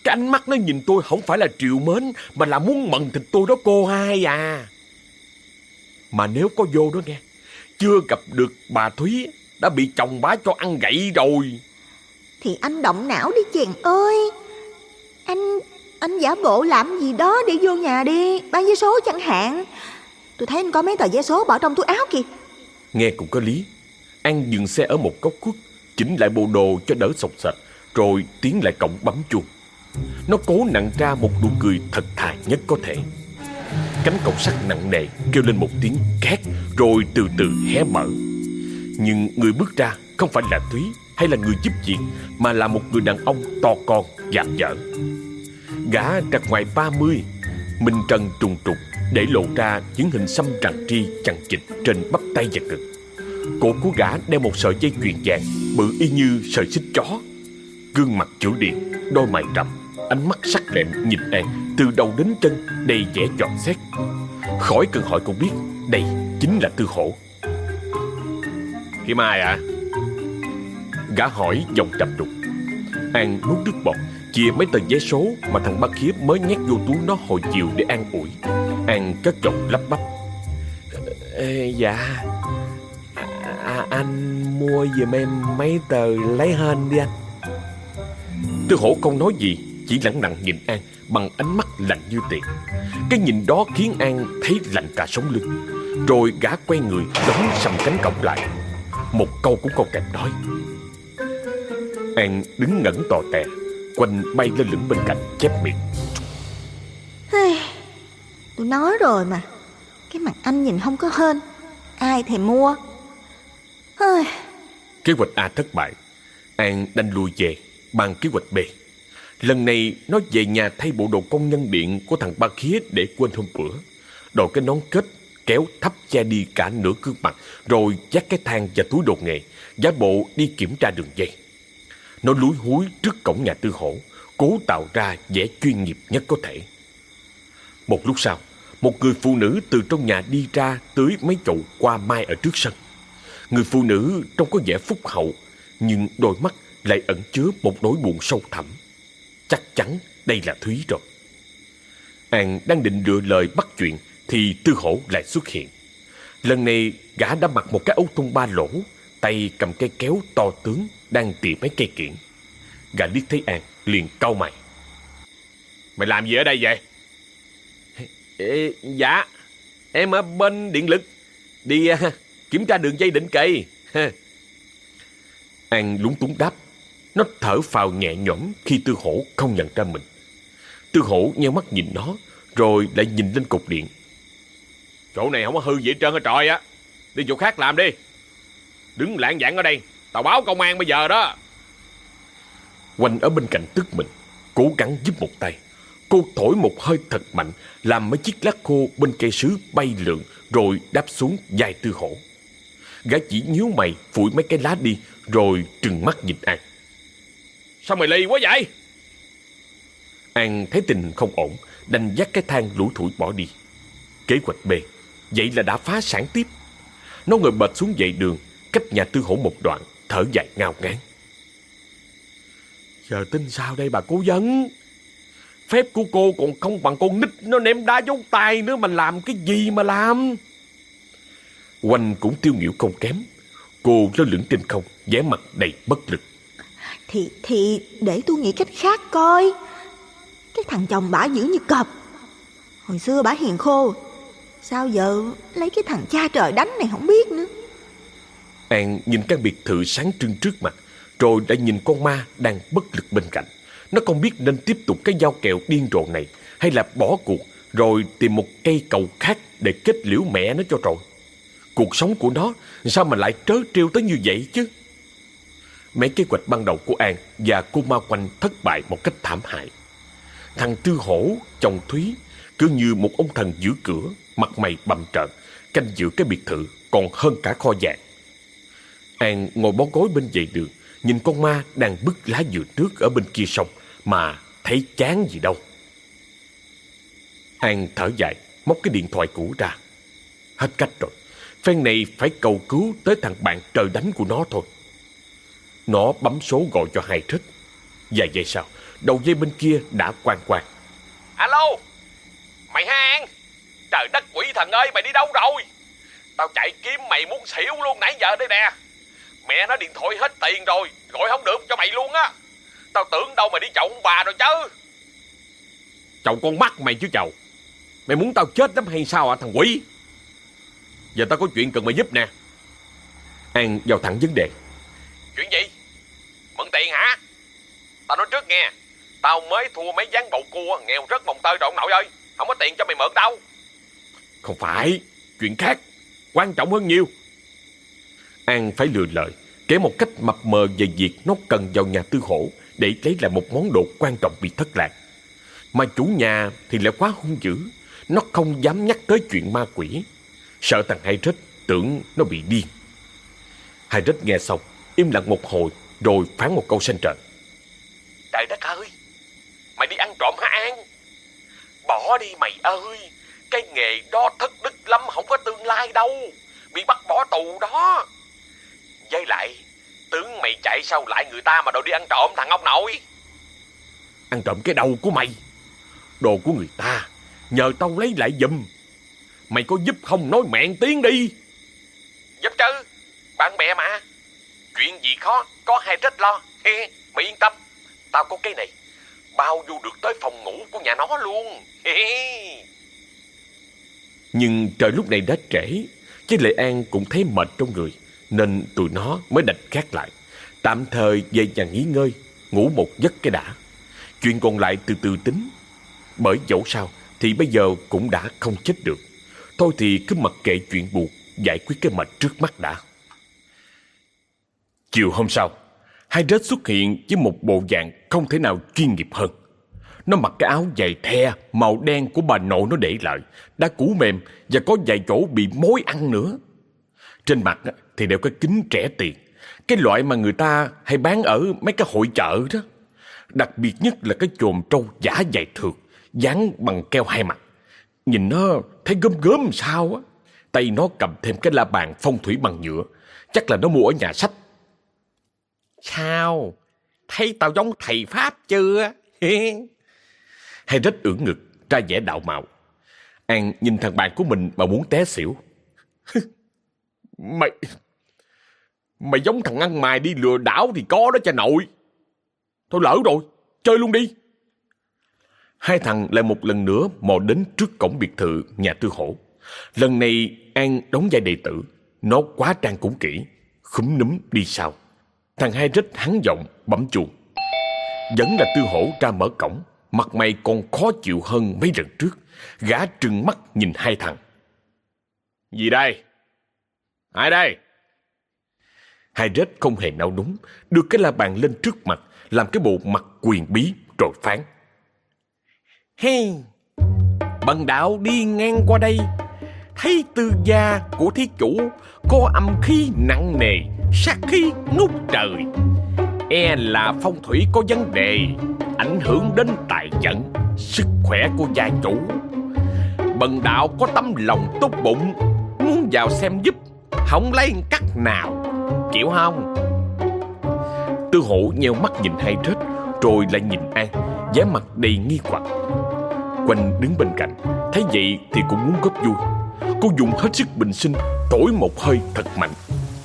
Cái ánh mắt nó nhìn tôi không phải là triều mến Mà là muốn mần thịt tôi đó cô hai à. Mà nếu có vô đó nghe Chưa gặp được bà Thúy Đã bị chồng bá cho ăn gậy rồi. Thì anh động não đi chèn ơi. Anh anh giả bộ làm gì đó để vô nhà đi Bán vé số chẳng hạn. Tôi thấy anh có mấy tờ vé số bỏ trong túi áo kìa. Nghe cũng có lý. An dừng xe ở một góc khuất Chỉnh lại bộ đồ cho đỡ sọc sạch Rồi tiến lại cổng bấm chuông nó cố nặng ra một nụ cười thật thà nhất có thể. Cánh cổng sắt nặng nề kêu lên một tiếng két Rồi từ từ hé mở. Nhưng người bước ra không phải là Thúy hay là người giúp việc Mà là một người đàn ông to con, dạm dở Gã đặt ngoài 30 Minh trần trùng trục Để lộ ra những hình xăm rằn tri chằng chịt trên bắp tay và ngực. Cổ của gã đeo một sợi dây chuyền vàng Bự y như sợi xích chó. Gương mặt chữ điện Đôi mày rậm Ánh mắt sắc lẹm nhìn An Từ đầu đến chân đầy vẻ trọn xét. Khỏi cần hỏi cũng biết Đây chính là Tư Hổ Kim Mai à Gã hỏi giọng trầm đục. An nuốt nước bọt Chia mấy tờ vé số mà thằng ba khiếp mới nhét vô túi nó hồi chiều để an ủi. An cất giọng lắp bắp. Ê, Dạ. À, Anh mua giùm em mấy tờ lấy hên đi anh. Tư hổ không nói gì Chỉ lẳng lặng nhìn An Bằng ánh mắt lạnh như tiền. Cái nhìn đó khiến An thấy lạnh cả sống lưng Rồi gã quay người đóng sầm cánh cổng lại. Một câu cũng không kèm nói An đứng ngẩn tò tè Quanh bay lên lửng bên cạnh chép miệng. Tôi nói rồi mà Cái mặt anh nhìn không có hên Ai thèm mua? Kế hoạch A thất bại An đành lùi về Bằng kế hoạch B Lần này, nó về nhà thay bộ đồ công nhân điện Của thằng ba khía để quên hôm bữa. Đội cái nón kết Kéo thấp che đi cả nửa gương mặt, Rồi dắt cái thang và túi đồ nghề, Giả bộ đi kiểm tra đường dây. Nó lúi húi trước cổng nhà tư hổ, Cố tạo ra vẻ chuyên nghiệp nhất có thể. Một lúc sau, Một người phụ nữ từ trong nhà đi ra Tưới mấy chậu qua mai ở trước sân. Người phụ nữ trông có vẻ phúc hậu, Nhưng đôi mắt lại ẩn chứa một nỗi buồn sâu thẳm. Chắc chắn đây là Thúy rồi. An đang định lựa lời bắt chuyện Thì tư hổ lại xuất hiện. Lần này gã đã mặc một cái áo thun ba lỗ Tay cầm cây kéo to tướng Đang tỉa mấy cây kiển. Gã liếc thấy An liền cau mày. Mày làm gì ở đây vậy? Ê, Dạ Em ở bên điện lực. Đi à, kiểm tra đường dây định kỳ. An lúng túng đáp Nó thở phào nhẹ nhõm Khi tư hổ không nhận ra mình. Tư hổ nheo mắt nhìn nó Rồi lại nhìn lên cục điện. Chỗ này không có hư gì hết trơn á trọi á? Đi chỗ khác làm đi. Đứng lạng vạng ở đây Tao báo công an bây giờ đó. Quanh ở bên cạnh tức mình Cố gắng giúp một tay. Cô thổi một hơi thật mạnh Làm mấy chiếc lá khô bên cây sứ bay lượn Rồi đáp xuống dài tư hổ. Gã chỉ nhíu mày Phủi mấy cái lá đi Rồi trừng mắt nhìn An Sao mày ly quá vậy? An thấy tình không ổn, Đành dắt cái thang lũ thủi bỏ đi. Kế hoạch B, Vậy là đã phá sản tiếp. Nó ngồi bệt xuống dậy đường, Cách nhà tư hổ một đoạn, Thở dài ngao ngán. Giờ tin sao đây bà cố vấn? Phép của cô còn không bằng con nít, Nó ném đá dấu tay nữa Mà làm cái gì mà làm? Quanh cũng tiêu nghỉu không kém. Cô lơ lửng trên không, vẻ mặt đầy bất lực. Thì thì để tôi nghĩ cách khác coi. Cái thằng chồng bả dữ như cọp. Hồi xưa bả hiền khô, Sao giờ lấy cái thằng cha trời đánh này không biết nữa. An nhìn căn biệt thự sáng trưng trước mặt, Rồi đã nhìn con ma đang bất lực bên cạnh. Nó không biết nên tiếp tục cái dao kẹo điên rồ này Hay là bỏ cuộc, Rồi tìm một cây cầu khác Để kết liễu mẹ nó cho rồi. Cuộc sống của nó Sao mà lại trớ trêu tới như vậy chứ? Mấy kế hoạch ban đầu của An Và cô ma quanh thất bại một cách thảm hại. Thằng Tư Hổ, chồng Thúy Cứ như một ông thần giữ cửa Mặt mày bầm trợn Canh giữ cái biệt thự còn hơn cả kho vàng. An ngồi bó gối bên dậy đường Nhìn con ma đang bứt lá dừa nước Ở bên kia sông Mà thấy chán gì đâu. An thở dài Móc cái điện thoại cũ ra. Hết cách rồi Phen này phải cầu cứu tới thằng bạn trời đánh của nó thôi. Nó bấm số gọi cho hai thích. Vài giây sau Đầu dây bên kia đã quang quang. Alo Mày An Trời đất quỷ thần ơi mày đi đâu rồi? Tao chạy kiếm mày muốn xỉu luôn nãy giờ đây nè. Mẹ nó điện thoại hết tiền rồi Gọi không được cho mày luôn á. Tao tưởng đâu mà đi chậu ông bà rồi chứ. Chậu con mắt mày chứ chậu. Mày muốn tao chết lắm hay sao à thằng quỷ? Giờ tao có chuyện cần mày giúp nè. An vào thẳng vấn đề Chuyện gì? Mượn tiền hả? Tao nói trước nghe. Tao mới thua mấy ván bầu cua, Nghèo rất mồng tơi rồi ông nội ơi. Không có tiền cho mày mượn đâu. Không phải, Chuyện khác, Quan trọng hơn nhiều. An phải lừa lời, Kể một cách mập mờ về việc nó cần vào nhà tư hổ Để lấy lại một món đồ quan trọng bị thất lạc. Mà chủ nhà thì lại quá hung dữ, Nó không dám nhắc tới chuyện ma quỷ. Sợ thằng hai rết tưởng nó bị điên. Hai rết nghe xong Im lặng một hồi Rồi phán một câu sanh trời Trời đất ơi Mày đi ăn trộm hả An? Bỏ đi mày ơi Cái nghề đó thất đức lắm Không có tương lai đâu. Bị bắt bỏ tù đó. Với lại Tướng mày chạy sao lại người ta mà đòi đi ăn trộm thằng ông nội? Ăn trộm cái đầu của mày Đồ của người ta Nhờ tao lấy lại giùm. Mày có giúp không nói mẹn tiếng đi. Giúp chứ Bạn bè mà Chuyện gì khó, Có hai trách lo Mày yên tâm. Tao có cái này, Bao du được tới phòng ngủ của nhà nó luôn. Nhưng trời lúc này đã trễ, Chứ Lệ An cũng thấy mệt trong người, Nên tụi nó mới đành gác lại. Tạm thời về nhà nghỉ ngơi, Ngủ một giấc cái đã. Chuyện còn lại từ từ tính. Bởi dẫu sao Thì bây giờ cũng đã không chết được. Thôi thì cứ mặc kệ chuyện buộc Giải quyết cái mệt trước mắt đã. Chiều hôm sau, Hai rết xuất hiện với một bộ dạng Không thể nào chuyên nghiệp hơn. Nó mặc cái áo dày the, Màu đen của bà nội nó để lại, Đã cũ mềm và có vài chỗ bị mối ăn nữa. Trên mặt thì đeo cái kính trẻ tiền. Cái loại mà người ta hay bán ở mấy cái hội chợ đó. Đặc biệt nhất là cái chồm trâu giả dày thượt, Dán bằng keo hai mặt. Nhìn nó thấy gớm gớm sao á. Tay nó cầm thêm cái la bàn phong thủy bằng nhựa. Chắc là nó mua ở nhà sách Sao? Thấy tao giống thầy Pháp chưa? Hay rất ưỡn ngực, ra vẻ đạo mạo An nhìn thằng bạn của mình mà muốn té xỉu Mày Mày giống thằng ăn mày đi, lừa đảo thì có đó cha nội Thôi lỡ rồi, Chơi luôn đi Hai thằng lại một lần nữa mò đến trước cổng biệt thự nhà tư hổ. Lần này An đóng vai đệ tử. Nó quá trang cũng kỹ. Khúm núm đi sau. Thằng hai rít hắn giọng bấm chuông. Vẫn là tư hổ ra mở cổng. Mặt mày còn khó chịu hơn mấy lần trước. Gã trừng mắt nhìn hai thằng. Gì đây? Ai đây? Hai rết không hề nao đúng. Đưa cái la bàn lên trước mặt. Làm cái bộ mặt quyền bí rồi phán. Hey, bần đạo đi ngang qua đây Thấy tư gia của thí chủ Có âm khí nặng nề Sát khí ngút trời. E là phong thủy có vấn đề, Ảnh hưởng đến tài vận Sức khỏe của gia chủ. Bần đạo có tấm lòng tốt bụng, Muốn vào xem giúp, Không lấy cắt nào kiểu không? Tư hộ nheo mắt nhìn hai rết Rồi lại nhìn An vẻ mặt đầy nghi hoặc. Quanh đứng bên cạnh, Thấy vậy thì cũng muốn góp vui. Cô dùng hết sức bình sinh, Thổi một hơi thật mạnh.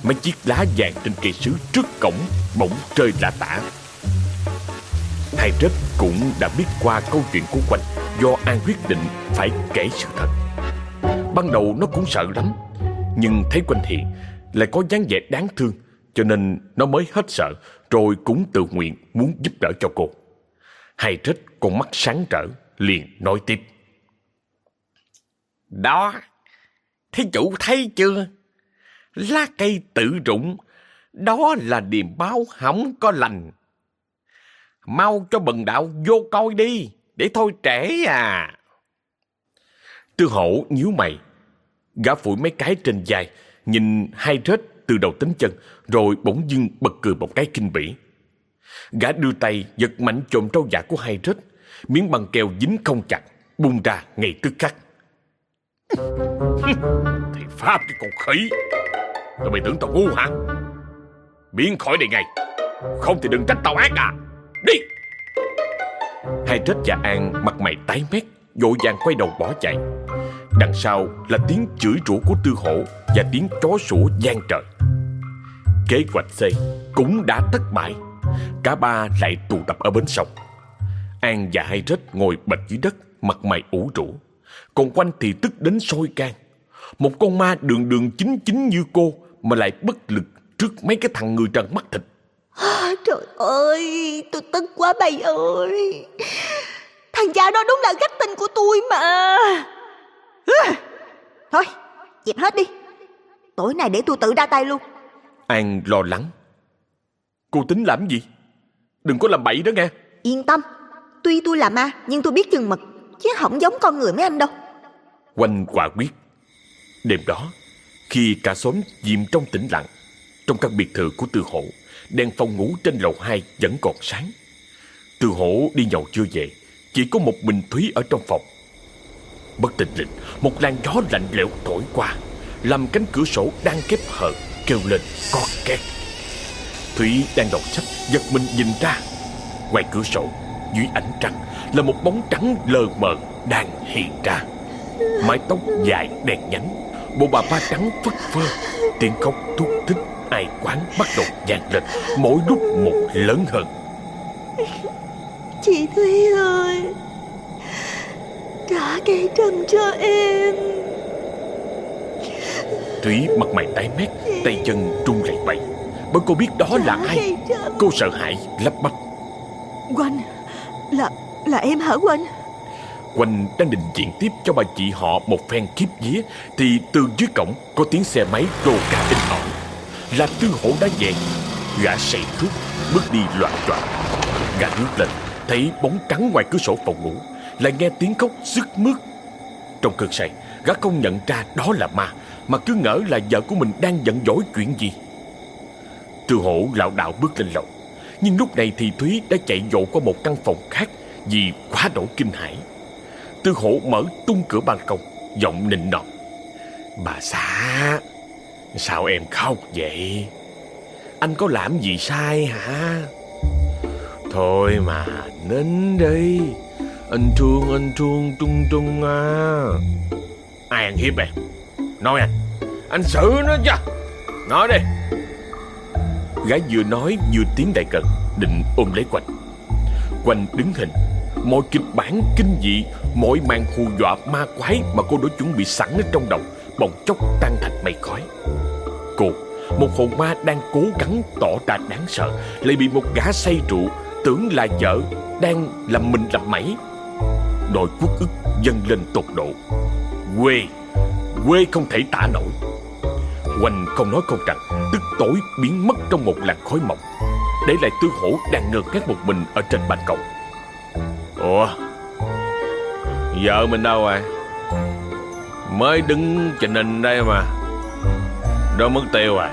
Mấy chiếc lá vàng trên cây sứ trước cổng Bỗng rơi lạ tả Hai rết cũng đã biết qua câu chuyện của Quanh Do An quyết định phải kể sự thật Ban đầu nó cũng sợ lắm Nhưng thấy Quanh thiện Lại có dáng vẻ đáng thương Cho nên nó mới hết sợ Rồi cũng tự nguyện muốn giúp đỡ cho cô Hai rết con mắt sáng trở liền nói tiếp. Đó, thí chủ thấy chưa? Lá cây tự rụng, đó là điềm báo hỏng có lành. Mau cho bần đạo vô coi đi, để thôi trễ à. Tư hổ nhíu mày, gã phủi mấy cái trên vai, nhìn hai rết từ đầu tính chân, rồi bỗng dưng bật cười một cái kinh bỉ. Gã đưa tay giật mạnh trộm trâu giả của hai rết, miếng băng keo dính không chặt, bung ra ngay tức khắc. Thì Pháp cái con khỉ, tụi mày tưởng tao ngu hả? Biến khỏi đây ngay, không thì đừng trách tao ác à. Đi! Hai trết và An mặt mày tái mét, vội vàng quay đầu bỏ chạy. Đằng sau là tiếng chửi rủa của tư hộ và tiếng chó sủa gian trời. kế hoạch C cũng đã thất bại. Cả ba lại tụ tập ở bến sông. An và hai rết ngồi bệt dưới đất, mặt mày ủ rũ. Còn quanh thì tức đến sôi can. Một con ma đường đường chính chính như cô mà lại bất lực trước mấy cái thằng người trần mắt thịt. À, trời ơi, tôi tức quá bầy ơi. Thằng cha đó đúng là gách tình của tôi mà. Thôi, dẹp hết đi. Tối nay để tôi tự ra tay luôn. An lo lắng. Cô tính làm gì? Đừng có làm bậy đó nghe. Yên tâm, tuy tôi là ma nhưng tôi biết chừng mực, chứ không giống con người mấy anh đâu. Quanh quả quyết. Đêm đó, khi cả xóm chìm trong tĩnh lặng, trong căn biệt thự của Tư Hổ, đèn phòng ngủ trên lầu hai vẫn còn sáng. Tư Hổ đi nhậu chưa về, chỉ có một mình Thúy ở trong phòng. Bất tình lình, một làn gió lạnh lẽo thổi qua, làm cánh cửa sổ đang khép hờ kêu lên có két. Thúy đang đọc sách, giật mình nhìn ra. Ngoài cửa sổ, dưới ánh trăng là một bóng trắng lờ mờ đang hiện ra. Mái tóc dài đen nhánh, bộ bà ba trắng phất phơ, tiếng khóc thúc thích ai quán bắt đầu vang lên, mỗi lúc một lớn hơn. Chị Thúy ơi, trả cây trầm cho em. Thúy mặt mày tái mét, tay chân run rẩy bẩy. Bởi cô biết đó là ai. Cô sợ hãi, lắp bắp. Quanh, là, là em hả Quanh? Quanh đang định diện tiếp cho bà chị họ một phen kiếp vía Thì từ dưới cổng có tiếng xe máy rồ cả in ỏi. Là tư hổ đá về, Gã sậy thuốc bước đi loạn choạng Gã ngước lên Thấy bóng trắng ngoài cửa sổ phòng ngủ Lại nghe tiếng khóc sức mướt. Trong cơn say Gã không nhận ra đó là ma Mà cứ ngỡ là vợ của mình đang giận dỗi chuyện gì. Tư hổ lảo đảo bước lên lầu Nhưng lúc này thì Thúy đã chạy dội qua một căn phòng khác Vì quá đổ kinh hãi. Tư khổ mở tung cửa ban công, Giọng nịnh nọt. Bà xã, Sao em khóc vậy? Anh có làm gì sai hả? Thôi mà, nín đi. Anh thương anh thương trung trung à Ai ăn hiếp em? Nói anh. Anh xử nó chứ Nói đi. Gái vừa nói vừa tiến đại cận Định ôm lấy quanh. Quanh đứng hình, Mọi kịch bản kinh dị Mọi màn hù dọa ma quái Mà cô đã chuẩn bị sẵn ở trong đầu, Bỗng chốc tan thành mây khói. Cô, Một hồn ma đang cố gắng tỏ ra đáng sợ, Lại bị một gã say rượu, Tưởng là vợ, Đang làm mình làm mẩy. Nỗi quốc ức dâng lên tột độ. Quê Quê không thể tả nổi. Hoành không nói không rằng, Tức tối biến mất trong một làn khói mộng Để lại tư hổ đang ngơ ngác một mình Ở trên bàn cầu Ủa? Vợ mình đâu rồi? Mới đứng trình hình đây mà. Đâu mất tiêu rồi?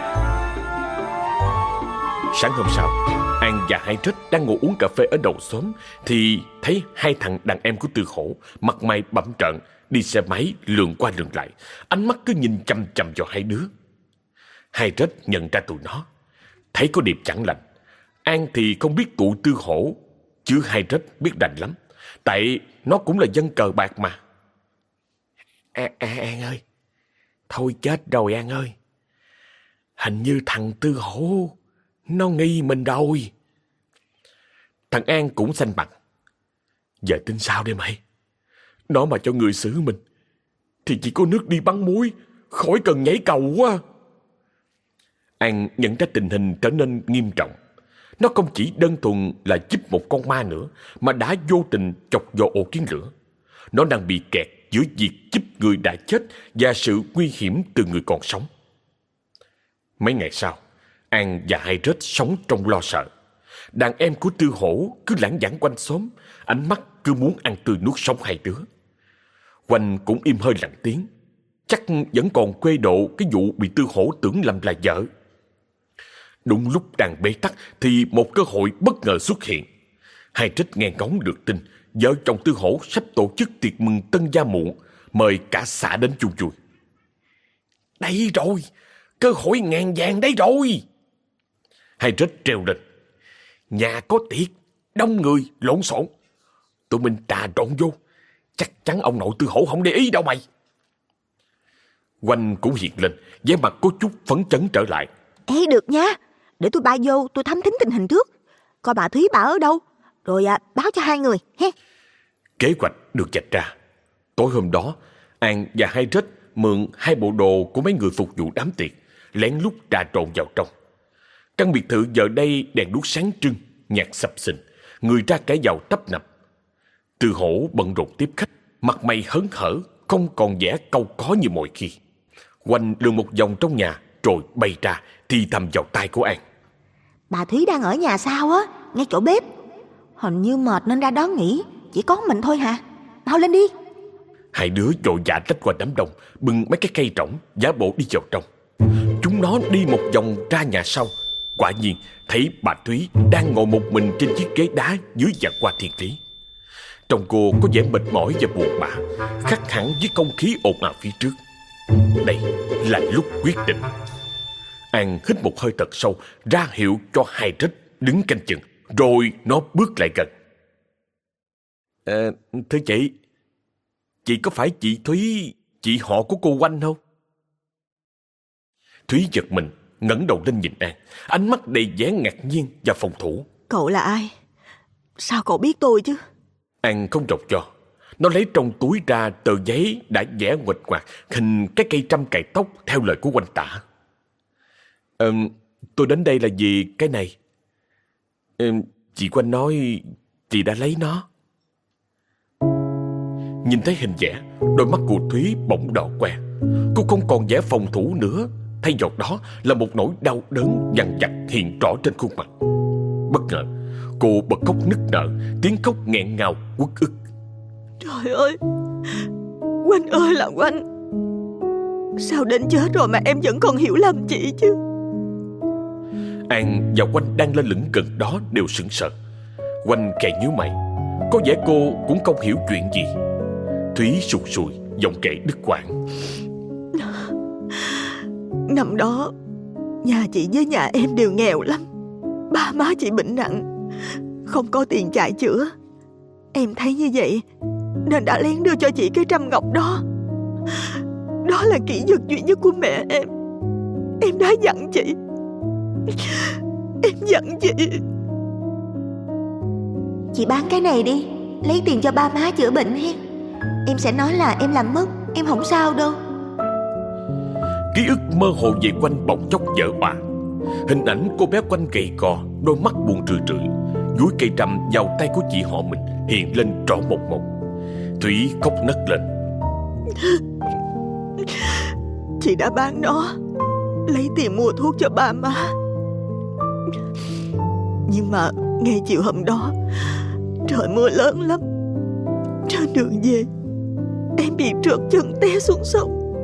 Sáng hôm sau, An và hai trích đang ngồi uống cà phê ở đầu xóm Thì thấy hai thằng đàn em của Tư Khổ Mặt mày bẩm trận Đi xe máy lượn qua lượn lại. Ánh mắt cứ nhìn chăm chăm vào hai đứa. Hai trích nhận ra tụi nó. Thấy có điệp chẳng lành. An thì không biết tụi Tư Hổ Chứ hai trích biết đành lắm. Tại nó cũng là dân cờ bạc mà. À, à, An ơi. Thôi chết rồi An ơi. Hình như thằng Tư Hổ Nó nghi mình rồi. Thằng An cũng xanh mặt Giờ tính sao đây mày? Nó mà cho người xử mình Thì chỉ có nước đi bắn muối Khỏi cần nhảy cầu quá. An nhận ra tình hình trở nên nghiêm trọng. Nó không chỉ đơn thuần là giúp một con ma nữa, Mà đã vô tình chọc vào ổ kiến lửa. Nó đang bị kẹt giữa việc giúp người đã chết Và sự nguy hiểm từ người còn sống. Mấy ngày sau, An và hai rết sống trong lo sợ. Đàn em của Tư Hổ cứ lãng vãng quanh xóm, Ánh mắt cứ muốn ăn tươi nuốt sống hai đứa. Quanh cũng im hơi lặng tiếng. Chắc vẫn còn quê độ cái vụ bị Tư Hổ tưởng lầm là vợ. Đúng lúc đang bế tắc thì một cơ hội bất ngờ xuất hiện. Hai trích nghe ngóng được tin, vợ chồng Tư Hổ sắp tổ chức tiệc mừng tân gia muộn, mời cả xã đến chung vui. Đây rồi, cơ hội ngàn vàng đây rồi. Hai trích treo lên. Nhà có tiệc, đông người, lộn xộn. Tụi mình trà trộn vô, chắc chắn ông nội Tư Hổ không để ý đâu mày. Quanh cũng hiện lên, vẻ mặt có chút phấn chấn trở lại. Ê được nha, để tôi bay vô tôi thăm thính tình hình trước. Coi bà Thúy bà ở đâu, rồi à, báo cho hai người. He. Kế hoạch được dạch ra. Tối hôm đó, An và hai rết mượn hai bộ đồ của mấy người phục vụ đám tiệc, lén lút trà trộn vào trong. Căn biệt thự giờ đây đèn đuốc sáng trưng, nhạc sập sình, người ra kẻ vào tấp nập. Từ hổ bận rộn tiếp khách, mặt mày hớn hở, không còn vẻ câu có như mọi khi. Quanh lượn một vòng trong nhà, rồi bay ra, thì thầm vào tai của An. Bà Thúy đang ở nhà sao á, ngay chỗ bếp. Hình như mệt nên ra đó nghỉ, chỉ có mình thôi hả? Mau lên đi. Hai đứa vội vã lách qua đám đông, bưng mấy cái cây trỏng, giả bộ đi vào trong. Chúng nó đi một vòng ra nhà sau. Quả nhiên, thấy bà Thúy đang ngồi một mình trên chiếc ghế đá dưới dạng qua thiên lý. Trong cô có vẻ mệt mỏi và buồn bã, khác hẳn với không khí ồn ào phía trước. Đây là lúc quyết định. An hít một hơi thật sâu, ra hiệu cho hai rết đứng canh chừng, rồi nó bước lại gần. À, thưa chị, chị có phải chị Thúy, chị họ của cô Oanh không? Thúy giật mình, ngẩng đầu lên nhìn An, ánh mắt đầy vẻ ngạc nhiên và phòng thủ. Cậu là ai? Sao cậu biết tôi chứ? An không rọc cho. Nó lấy trong túi ra tờ giấy đã vẽ nguệch ngoạc hình cái cây trăm cài tóc theo lời của quanh tả. Um, tôi đến đây là vì cái này. Um, chị Quanh nói chị đã lấy nó. Nhìn thấy hình vẽ, đôi mắt của Thúy bỗng đỏ que. Cô không còn vẻ phòng thủ nữa. Thay vào đó là một nỗi đau đớn dằn vặt hiện rõ trên khuôn mặt. Bất ngờ, cô bật khóc nức nở, tiếng khóc nghẹn ngào, uất ức. Trời ơi, Quanh ơi là Quanh. Sao đến chết rồi mà em vẫn còn hiểu lầm chị chứ? An và Quanh đang lên lửng gần đó đều sững sờ. Quanh kẻ nhíu mày. Có vẻ cô cũng không hiểu chuyện gì. Thúy sụt sùi, giọng kệ đứt quãng. Năm đó, nhà chị với nhà em đều nghèo lắm. Ba má chị bệnh nặng, không có tiền chạy chữa. Em thấy như vậy, nên đã lén đưa cho chị cái trăm ngọc đó. Đó là kỷ vật duy nhất của mẹ em. Em đã dặn chị. Em dặn chị. Chị bán cái này đi, lấy tiền cho ba má chữa bệnh hen. Em sẽ nói là em làm mất, em không sao đâu. Ký ức mơ hồ về quanh bỗng chốc vỡ òa. Hình ảnh cô bé quanh gầy cò, đôi mắt buồn rười rượi, dúi cây trầm vào tay của chị họ mình hiện lên rõ một một. Thủy khóc nấc lên. Chị đã bán nó, lấy tiền mua thuốc cho ba má. Nhưng mà ngay chiều hôm đó, trời mưa lớn lắm. Trên đường về, em bị trượt chân té xuống sông.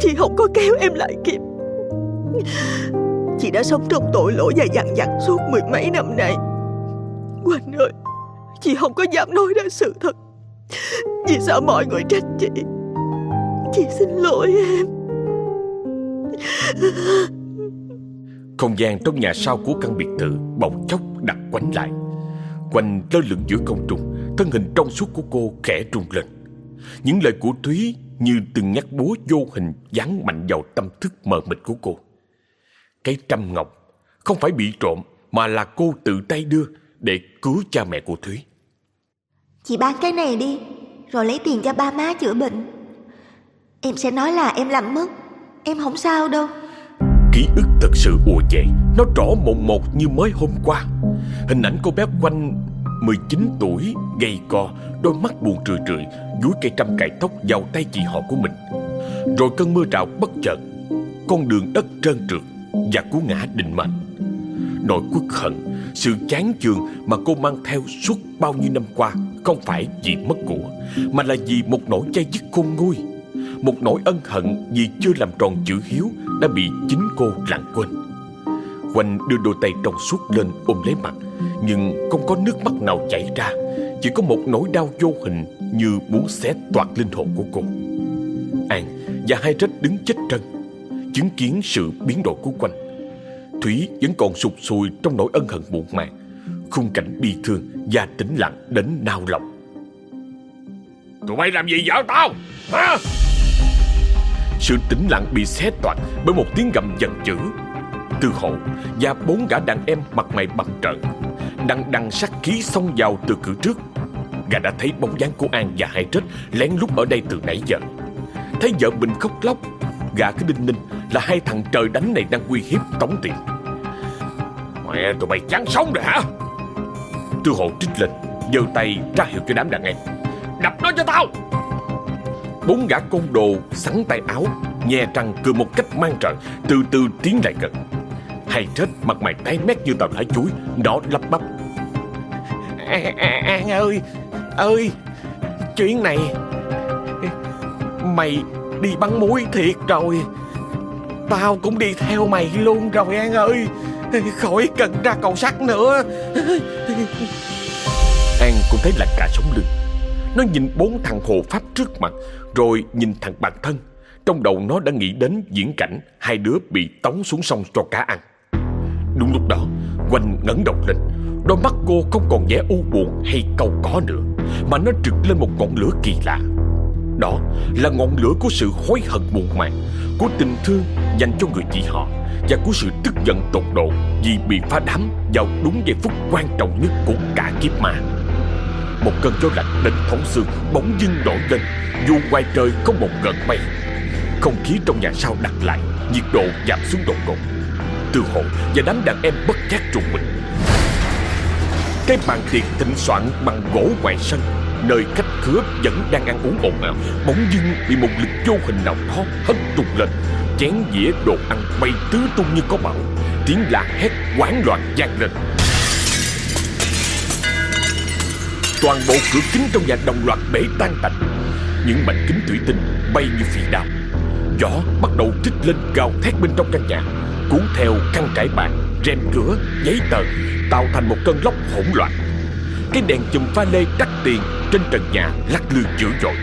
Chị không có kéo em lại kịp. Chị đã sống trong tội lỗi và dằn vặt suốt mười mấy năm nay. Quỳnh ơi Chị không có dám nói ra sự thật. Vì sợ mọi người trách chị? Chị xin lỗi em. Không gian trong nhà sau của căn biệt thự bỗng chốc đặt quánh lại Quanh lơ lửng giữa không trung Thân hình trong suốt của cô khẽ rung lên Những lời của Thúy như từng nhát búa vô hình giáng mạnh vào tâm thức mờ mịt của cô. Cái trăm ngọc không phải bị trộm mà là cô tự tay đưa để cứu cha mẹ của Thúy. Chị bán cái này đi, rồi lấy tiền cho ba má chữa bệnh. Em sẽ nói là em làm mất, em không sao đâu. Ký ức thật sự ùa về, nó rõ mồn một như mới hôm qua. Hình ảnh cô bé quanh 19 tuổi, gầy cò, đôi mắt buồn rười rượi, dúi cây trăm cài tóc vào tay chị họ của mình. Rồi cơn mưa rào bất chợt, con đường đất trơn trượt và cú ngã định mệnh. Nỗi quốc hận, sự chán chường mà cô mang theo suốt bao nhiêu năm qua không phải vì mất của, mà là vì một nỗi chai dứt khôn nguôi. Một nỗi ân hận vì chưa làm tròn chữ hiếu đã bị chính cô lãng quên. Quanh đưa đôi tay trong suốt lên ôm lấy mặt, Nhưng không có nước mắt nào chảy ra, Chỉ có một nỗi đau vô hình Như muốn xé toạc linh hồn của cô. An và hai rách đứng chết trân Chứng kiến sự biến đổi của Quanh. Thúy vẫn còn sụt sùi trong nỗi ân hận muộn màng, Khung cảnh bi thương và tĩnh lặng đến nao lòng. Tụi bay làm gì vợ tao? Hả? Sự tĩnh lặng bị xé toạc bởi một tiếng gầm giận dữ. Tư hộ và bốn gã đàn em mặt mày bầm trợn, Đằng đằng sát khí xông vào từ cửa trước. Gã đã thấy bóng dáng của An và Hai Trết lén lút ở đây từ nãy giờ. Thấy vợ mình khóc lóc, Gã cứ đinh ninh là hai thằng trời đánh này đang uy hiếp tống tiền. Mẹ tụi mày chán sống rồi hả? Tư hộ trích lên, giơ tay ra hiệu cho đám đàn em. Đập nó cho tao! Bốn gã côn đồ sắn tay áo nhè răng cười một cách mang trận Từ từ tiến lại gần. Hay chết mặt mày tái mét như tàu lá chuối Nó lắp bắp. An, An ơi Ơi Chuyện này Mày đi bắn muối thiệt rồi. Tao cũng đi theo mày luôn rồi An ơi Khỏi cần ra cầu sắt nữa. An cũng thấy lạnh cả sống lưng. Nó nhìn bốn thằng hồ pháp trước mặt, Rồi nhìn thằng bản thân. Trong đầu nó đã nghĩ đến diễn cảnh Hai đứa bị tống xuống sông cho cá ăn Đúng lúc đó, Quanh ngẩng đầu lên. Đôi mắt cô không còn vẻ u buồn hay câu có nữa, Mà nó trực lên một ngọn lửa kỳ lạ. Đó là ngọn lửa của sự hối hận muộn màng, Của tình thương dành cho người chị họ Và của sự tức giận tột độ Vì bị phá đám vào đúng giây phút quan trọng nhất của cả kiếp mạng. Một cơn gió lạnh đến thấu xương, bỗng dưng nổi lên. Dù ngoài trời có một gợn mây, Không khí trong nhà sau đặt lại, Nhiệt độ giảm xuống đột ngột. Tư hộ và đám đàn em bất giác trùng mình. Cái bàn tiệc thịnh soạn bằng gỗ ngoài sân, Nơi khách khứa vẫn đang ăn uống ồn ào, Bỗng dưng bị một lực vô hình nào đó hất tung lên. Chén dĩa đồ ăn bay tứ tung như có bão, Tiếng la hét quán loạn vang lên. Toàn bộ cửa kính trong nhà đồng loạt bể tan tành. Những mảnh kính thủy tinh bay như phi đao Gió bắt đầu trích lên gào thét bên trong căn nhà. Cuốn theo khăn trải bàn, rèm cửa, giấy tờ Tạo thành một cơn lốc hỗn loạn. Cái đèn chùm pha lê đắt tiền trên trần nhà lắc lư dữ dội.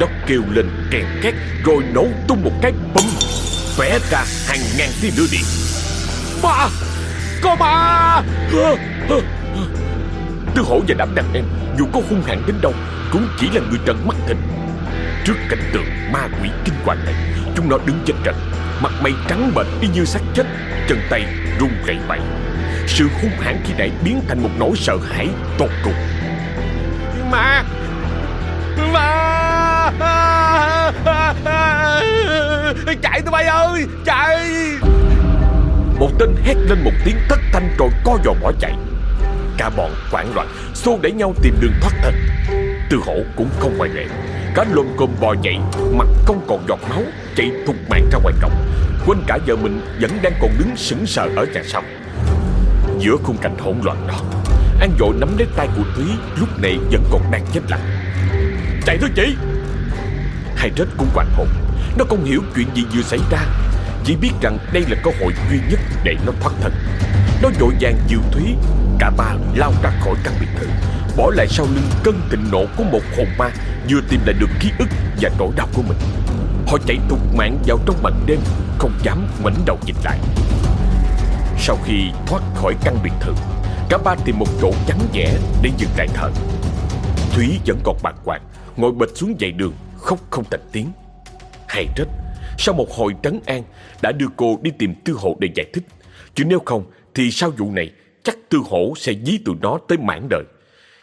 Nó kêu lên kèn két rồi nổ tung một cái bấm Vẽ ra hàng ngàn tia lửa điện. Ma! Có ma! Tư hổ và đám đàn em dù có hung hãn đến đâu cũng chỉ là người trần mắt thịt Trước cảnh tượng ma quỷ kinh hoàng này Chúng nó đứng chết trận Mặt mày trắng bệch y như xác chết Chân tay run rẩy bẩy Sự hung hãn khi nãy biến thành một nỗi sợ hãi tột cùng. Ma! Ma! Chạy tụi bay ơi Chạy! Một tên hét lên một tiếng thất thanh rồi co giò bỏ chạy Cả bọn hoảng loạn, Xô đẩy nhau tìm đường thoát thân. Tư hổ cũng không ngoại lệ. Cá lôm cồm bò dậy Mặt không còn giọt máu, Chạy thục mạng ra ngoài cổng. Quên cả vợ mình vẫn đang còn đứng sững sờ ở nhà sau. Giữa khung cảnh hỗn loạn đó, An vội nắm lấy tay của Thúy, Lúc này vẫn còn đang chết lặng. Chạy thôi chị! Hai rết cũng hoảng hồn. Nó không hiểu chuyện gì vừa xảy ra, Chỉ biết rằng đây là cơ hội duy nhất để nó thoát thân. Nó vội vàng dìu Thúy Cả ba lao ra khỏi căn biệt thự, Bỏ lại sau lưng cơn thịnh nộ của một hồn ma, Vừa tìm lại được ký ức và nỗi đau của mình. Họ chạy thục mạng vào trong màn đêm, Không dám ngoảnh đầu nhìn lại. Sau khi thoát khỏi căn biệt thự, Cả ba tìm một chỗ vắng vẻ để dừng lại thở. Thúy vẫn còn bàng hoàng, Ngồi bệt xuống dậy đường, Khóc không thành tiếng. Hay rất, Sau một hồi trấn an, Đã đưa cô đi tìm tư hộ để giải thích. Chứ nếu không, thì sau vụ này Chắc tư hổ sẽ dí tụi nó tới mãn đời.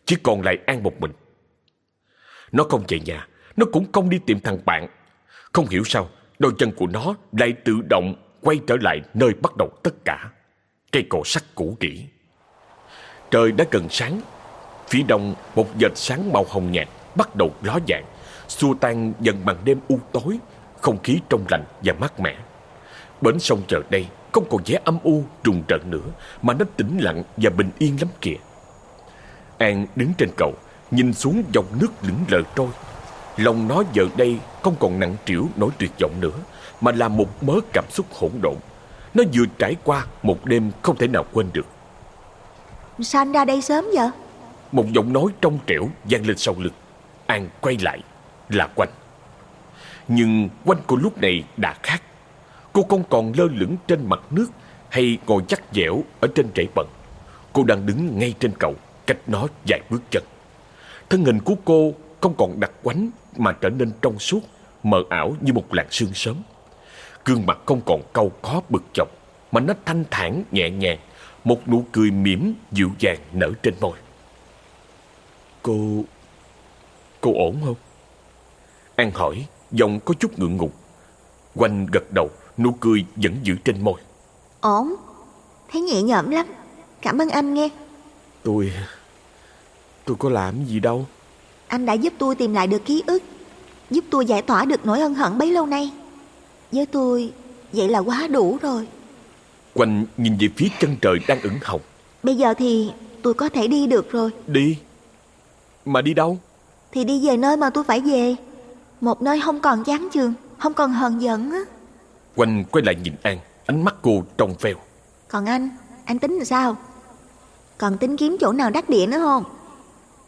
Chỉ còn lại An một mình. Nó không về nhà, Nó cũng không đi tìm thằng bạn. Không hiểu sao, Đôi chân của nó lại tự động Quay trở lại nơi bắt đầu tất cả. Cây cột sắt cũ kỹ. Trời đã gần sáng. Phía đông, một vệt sáng màu hồng nhạt Bắt đầu ló dạng, Xua tan dần màn đêm u tối, Không khí trong lành và mát mẻ. Bến sông chờ đây không còn vẻ âm u trùng trận nữa Mà nó tĩnh lặng và bình yên lắm kìa. An đứng trên cầu Nhìn xuống dòng nước lững lờ trôi. Lòng nó giờ đây không còn nặng trĩu nỗi tuyệt vọng nữa Mà là một mớ cảm xúc hỗn độn. Nó vừa trải qua một đêm không thể nào quên được. Sao anh ra đây sớm vậy? Một giọng nói trong trẻo vang lên sau lưng. An quay lại là Quanh. Nhưng Quanh của lúc này đã khác Cô không còn lơ lửng trên mặt nước Hay ngồi chắc dẻo ở trên rễ bận Cô đang đứng ngay trên cầu Cách nó vài bước chân Thân hình của cô không còn đặc quánh Mà trở nên trong suốt mờ ảo như một làn sương sớm. Gương mặt không còn cau có bực chọc, mà nó thanh thản nhẹ nhàng, một nụ cười mỉm dịu dàng nở trên môi. Cô... cô ổn không? An hỏi, giọng có chút ngượng ngùng. Quanh gật đầu, nụ cười vẫn giữ trên môi. Ổn, thấy nhẹ nhõm lắm. Cảm ơn anh nghe. Tôi... tôi có làm gì đâu. Anh đã giúp tôi tìm lại được ký ức, giúp tôi giải tỏa được nỗi ân hận bấy lâu nay. Với tôi, vậy là quá đủ rồi. Quanh nhìn về phía chân trời đang ửng hồng. Bây giờ thì tôi có thể đi được rồi. Đi? Mà đi đâu? Thì đi về nơi mà tôi phải về. Một nơi không còn chán chường, không còn hờn giận á. Quanh quay lại nhìn An, ánh mắt cô trong veo. Còn anh, anh tính làm sao? Còn tính kiếm chỗ nào đắc địa nữa không?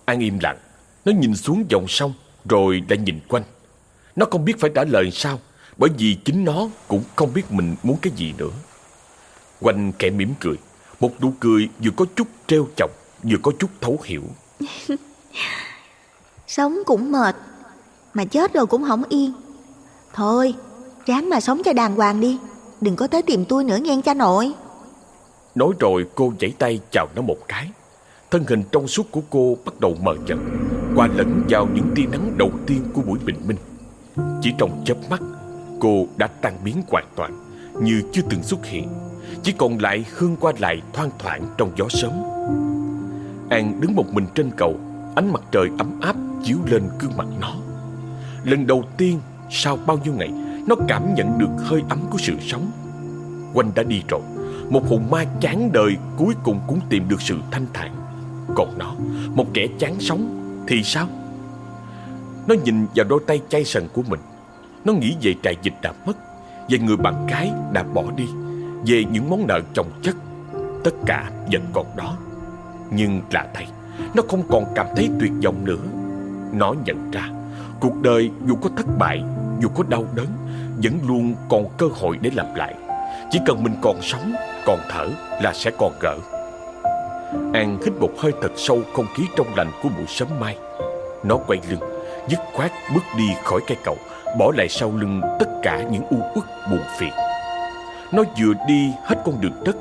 An im lặng, nó nhìn xuống dòng sông rồi lại nhìn quanh. Nó không biết phải trả lời sao, bởi vì chính nó cũng không biết mình muốn cái gì nữa. Quanh kẻ mỉm cười, một nụ cười vừa có chút treo chọc, vừa có chút thấu hiểu. Sống cũng mệt, mà chết rồi cũng không yên. Thôi, ráng mà sống cho đàng hoàng đi, đừng có tới tìm tôi nữa nghe cha nội. Nói rồi cô giãy tay chào nó một cái. Thân hình trong suốt của cô bắt đầu mờ dần, qua lẫn vào những tia nắng đầu tiên của buổi bình minh. Chỉ trong chớp mắt, cô đã tan biến hoàn toàn, như chưa từng xuất hiện. Chỉ còn lại hương qua lại thoang thoảng trong gió sớm. An đứng một mình trên cầu, ánh mặt trời ấm áp chiếu lên gương mặt nó. Lần đầu tiên sau bao nhiêu ngày, nó cảm nhận được hơi ấm của sự sống. Quanh đã đi rồi, một hồn ma chán đời cuối cùng cũng tìm được sự thanh thản. Còn nó, một kẻ chán sống thì sao? Nó nhìn vào đôi tay chay sần của mình. Nó nghĩ về trại dịch đã mất, về người bạn gái đã bỏ đi, về những món nợ chồng chất. Tất cả vẫn còn đó. Nhưng lạ thay, nó không còn cảm thấy tuyệt vọng nữa. Nó nhận ra, cuộc đời dù có thất bại, dù có đau đớn, vẫn luôn còn cơ hội để làm lại. Chỉ cần mình còn sống, còn thở là sẽ còn gỡ. An hít một hơi thật sâu không khí trong lành của buổi sớm mai. Nó quay lưng, dứt khoát bước đi khỏi cây cầu, bỏ lại sau lưng tất cả những u uất buồn phiền. Nó vừa đi hết con đường đất,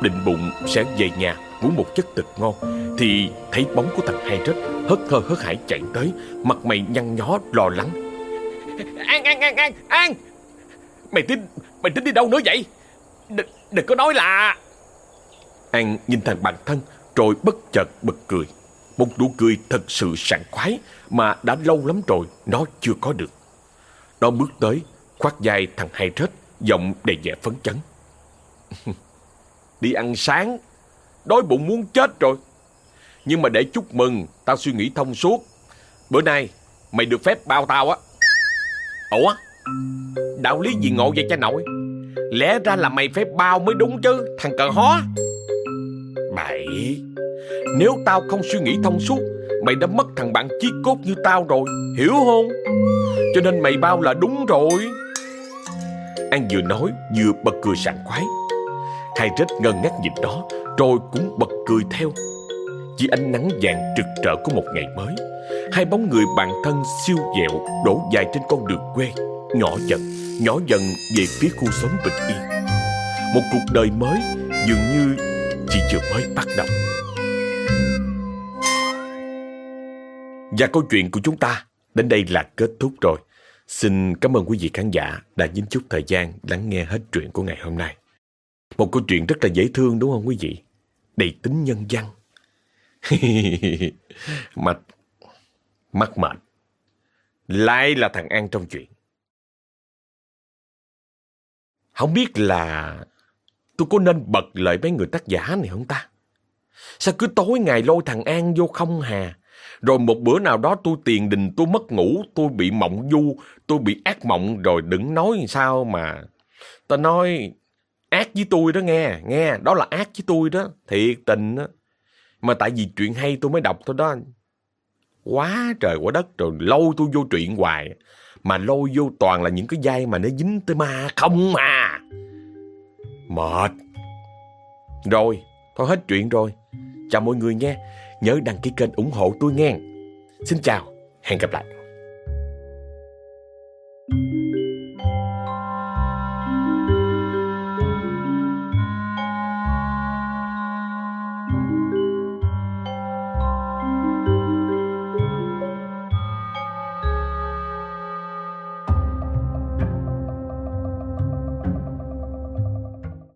định bụng sẽ về nhà muốn một chất thịt ngon, thì thấy bóng của thằng hai rết hớt thơ hớt hải chạy tới, mặt mày nhăn nhó lo lắng. An, An, An, An, An Mày tính, mày tính đi đâu nữa vậy Đừng, đừng có nói là An nhìn thằng bạn thân rồi bất chợt bật cười. Một nụ cười thật sự sảng khoái mà đã lâu lắm rồi nó chưa có được. Nó bước tới, khoác vai thằng hai rết, giọng đầy vẻ phấn chấn. Đi ăn sáng, đói bụng muốn chết rồi. Nhưng mà để chúc mừng, tao suy nghĩ thông suốt. Bữa nay, mày được phép bao tao á. Ủa? Đạo lý gì ngộ vậy cha nội? Lẽ ra là mày phải bao mới đúng chứ, thằng cờ hó. Bậy, nếu tao không suy nghĩ thông suốt, mày đã mất thằng bạn chí cốt như tao rồi, hiểu không? Cho nên mày bao là đúng rồi. An vừa nói vừa bật cười sảng khoái. Hai rết ngân ngắt nhìn đó, rồi cũng bật cười theo dưới ánh nắng vàng trực trở của một ngày mới, hai bóng người bạn thân siêu dẹo đổ dài trên con đường quê, nhỏ dần, nhỏ dần về phía khu xóm bình yên. Một cuộc đời mới dường như chỉ vừa mới bắt đầu. Và câu chuyện của chúng ta đến đây là kết thúc rồi. Xin cảm ơn quý vị khán giả đã dính chút thời gian lắng nghe hết chuyện của ngày hôm nay. Một câu chuyện rất là dễ thương đúng không quý vị? Đầy tính nhân văn. Mặt mắc mệt. Lại là thằng An trong chuyện. Không biết là tôi có nên bật lại mấy người tác giả này không ta? Sao cứ tối ngày lôi thằng An vô không hà? Rồi một bữa nào đó tôi tiền đình, tôi mất ngủ, tôi bị mộng du, tôi bị ác mộng rồi đừng nói sao mà. Ta nói ác với tôi đó nghe, nghe, đó là ác với tôi đó, thiệt tình đó. Mà tại vì chuyện hay tôi mới đọc thôi đó. Quá trời quá đất rồi lâu tôi vô chuyện hoài. Mà lôi vô toàn là những cái dây mà nó dính tới ma không mà. Mệt. Rồi, thôi hết chuyện rồi. Chào mọi người nha. Nhớ đăng ký kênh ủng hộ tôi nghe. Xin chào, hẹn gặp lại.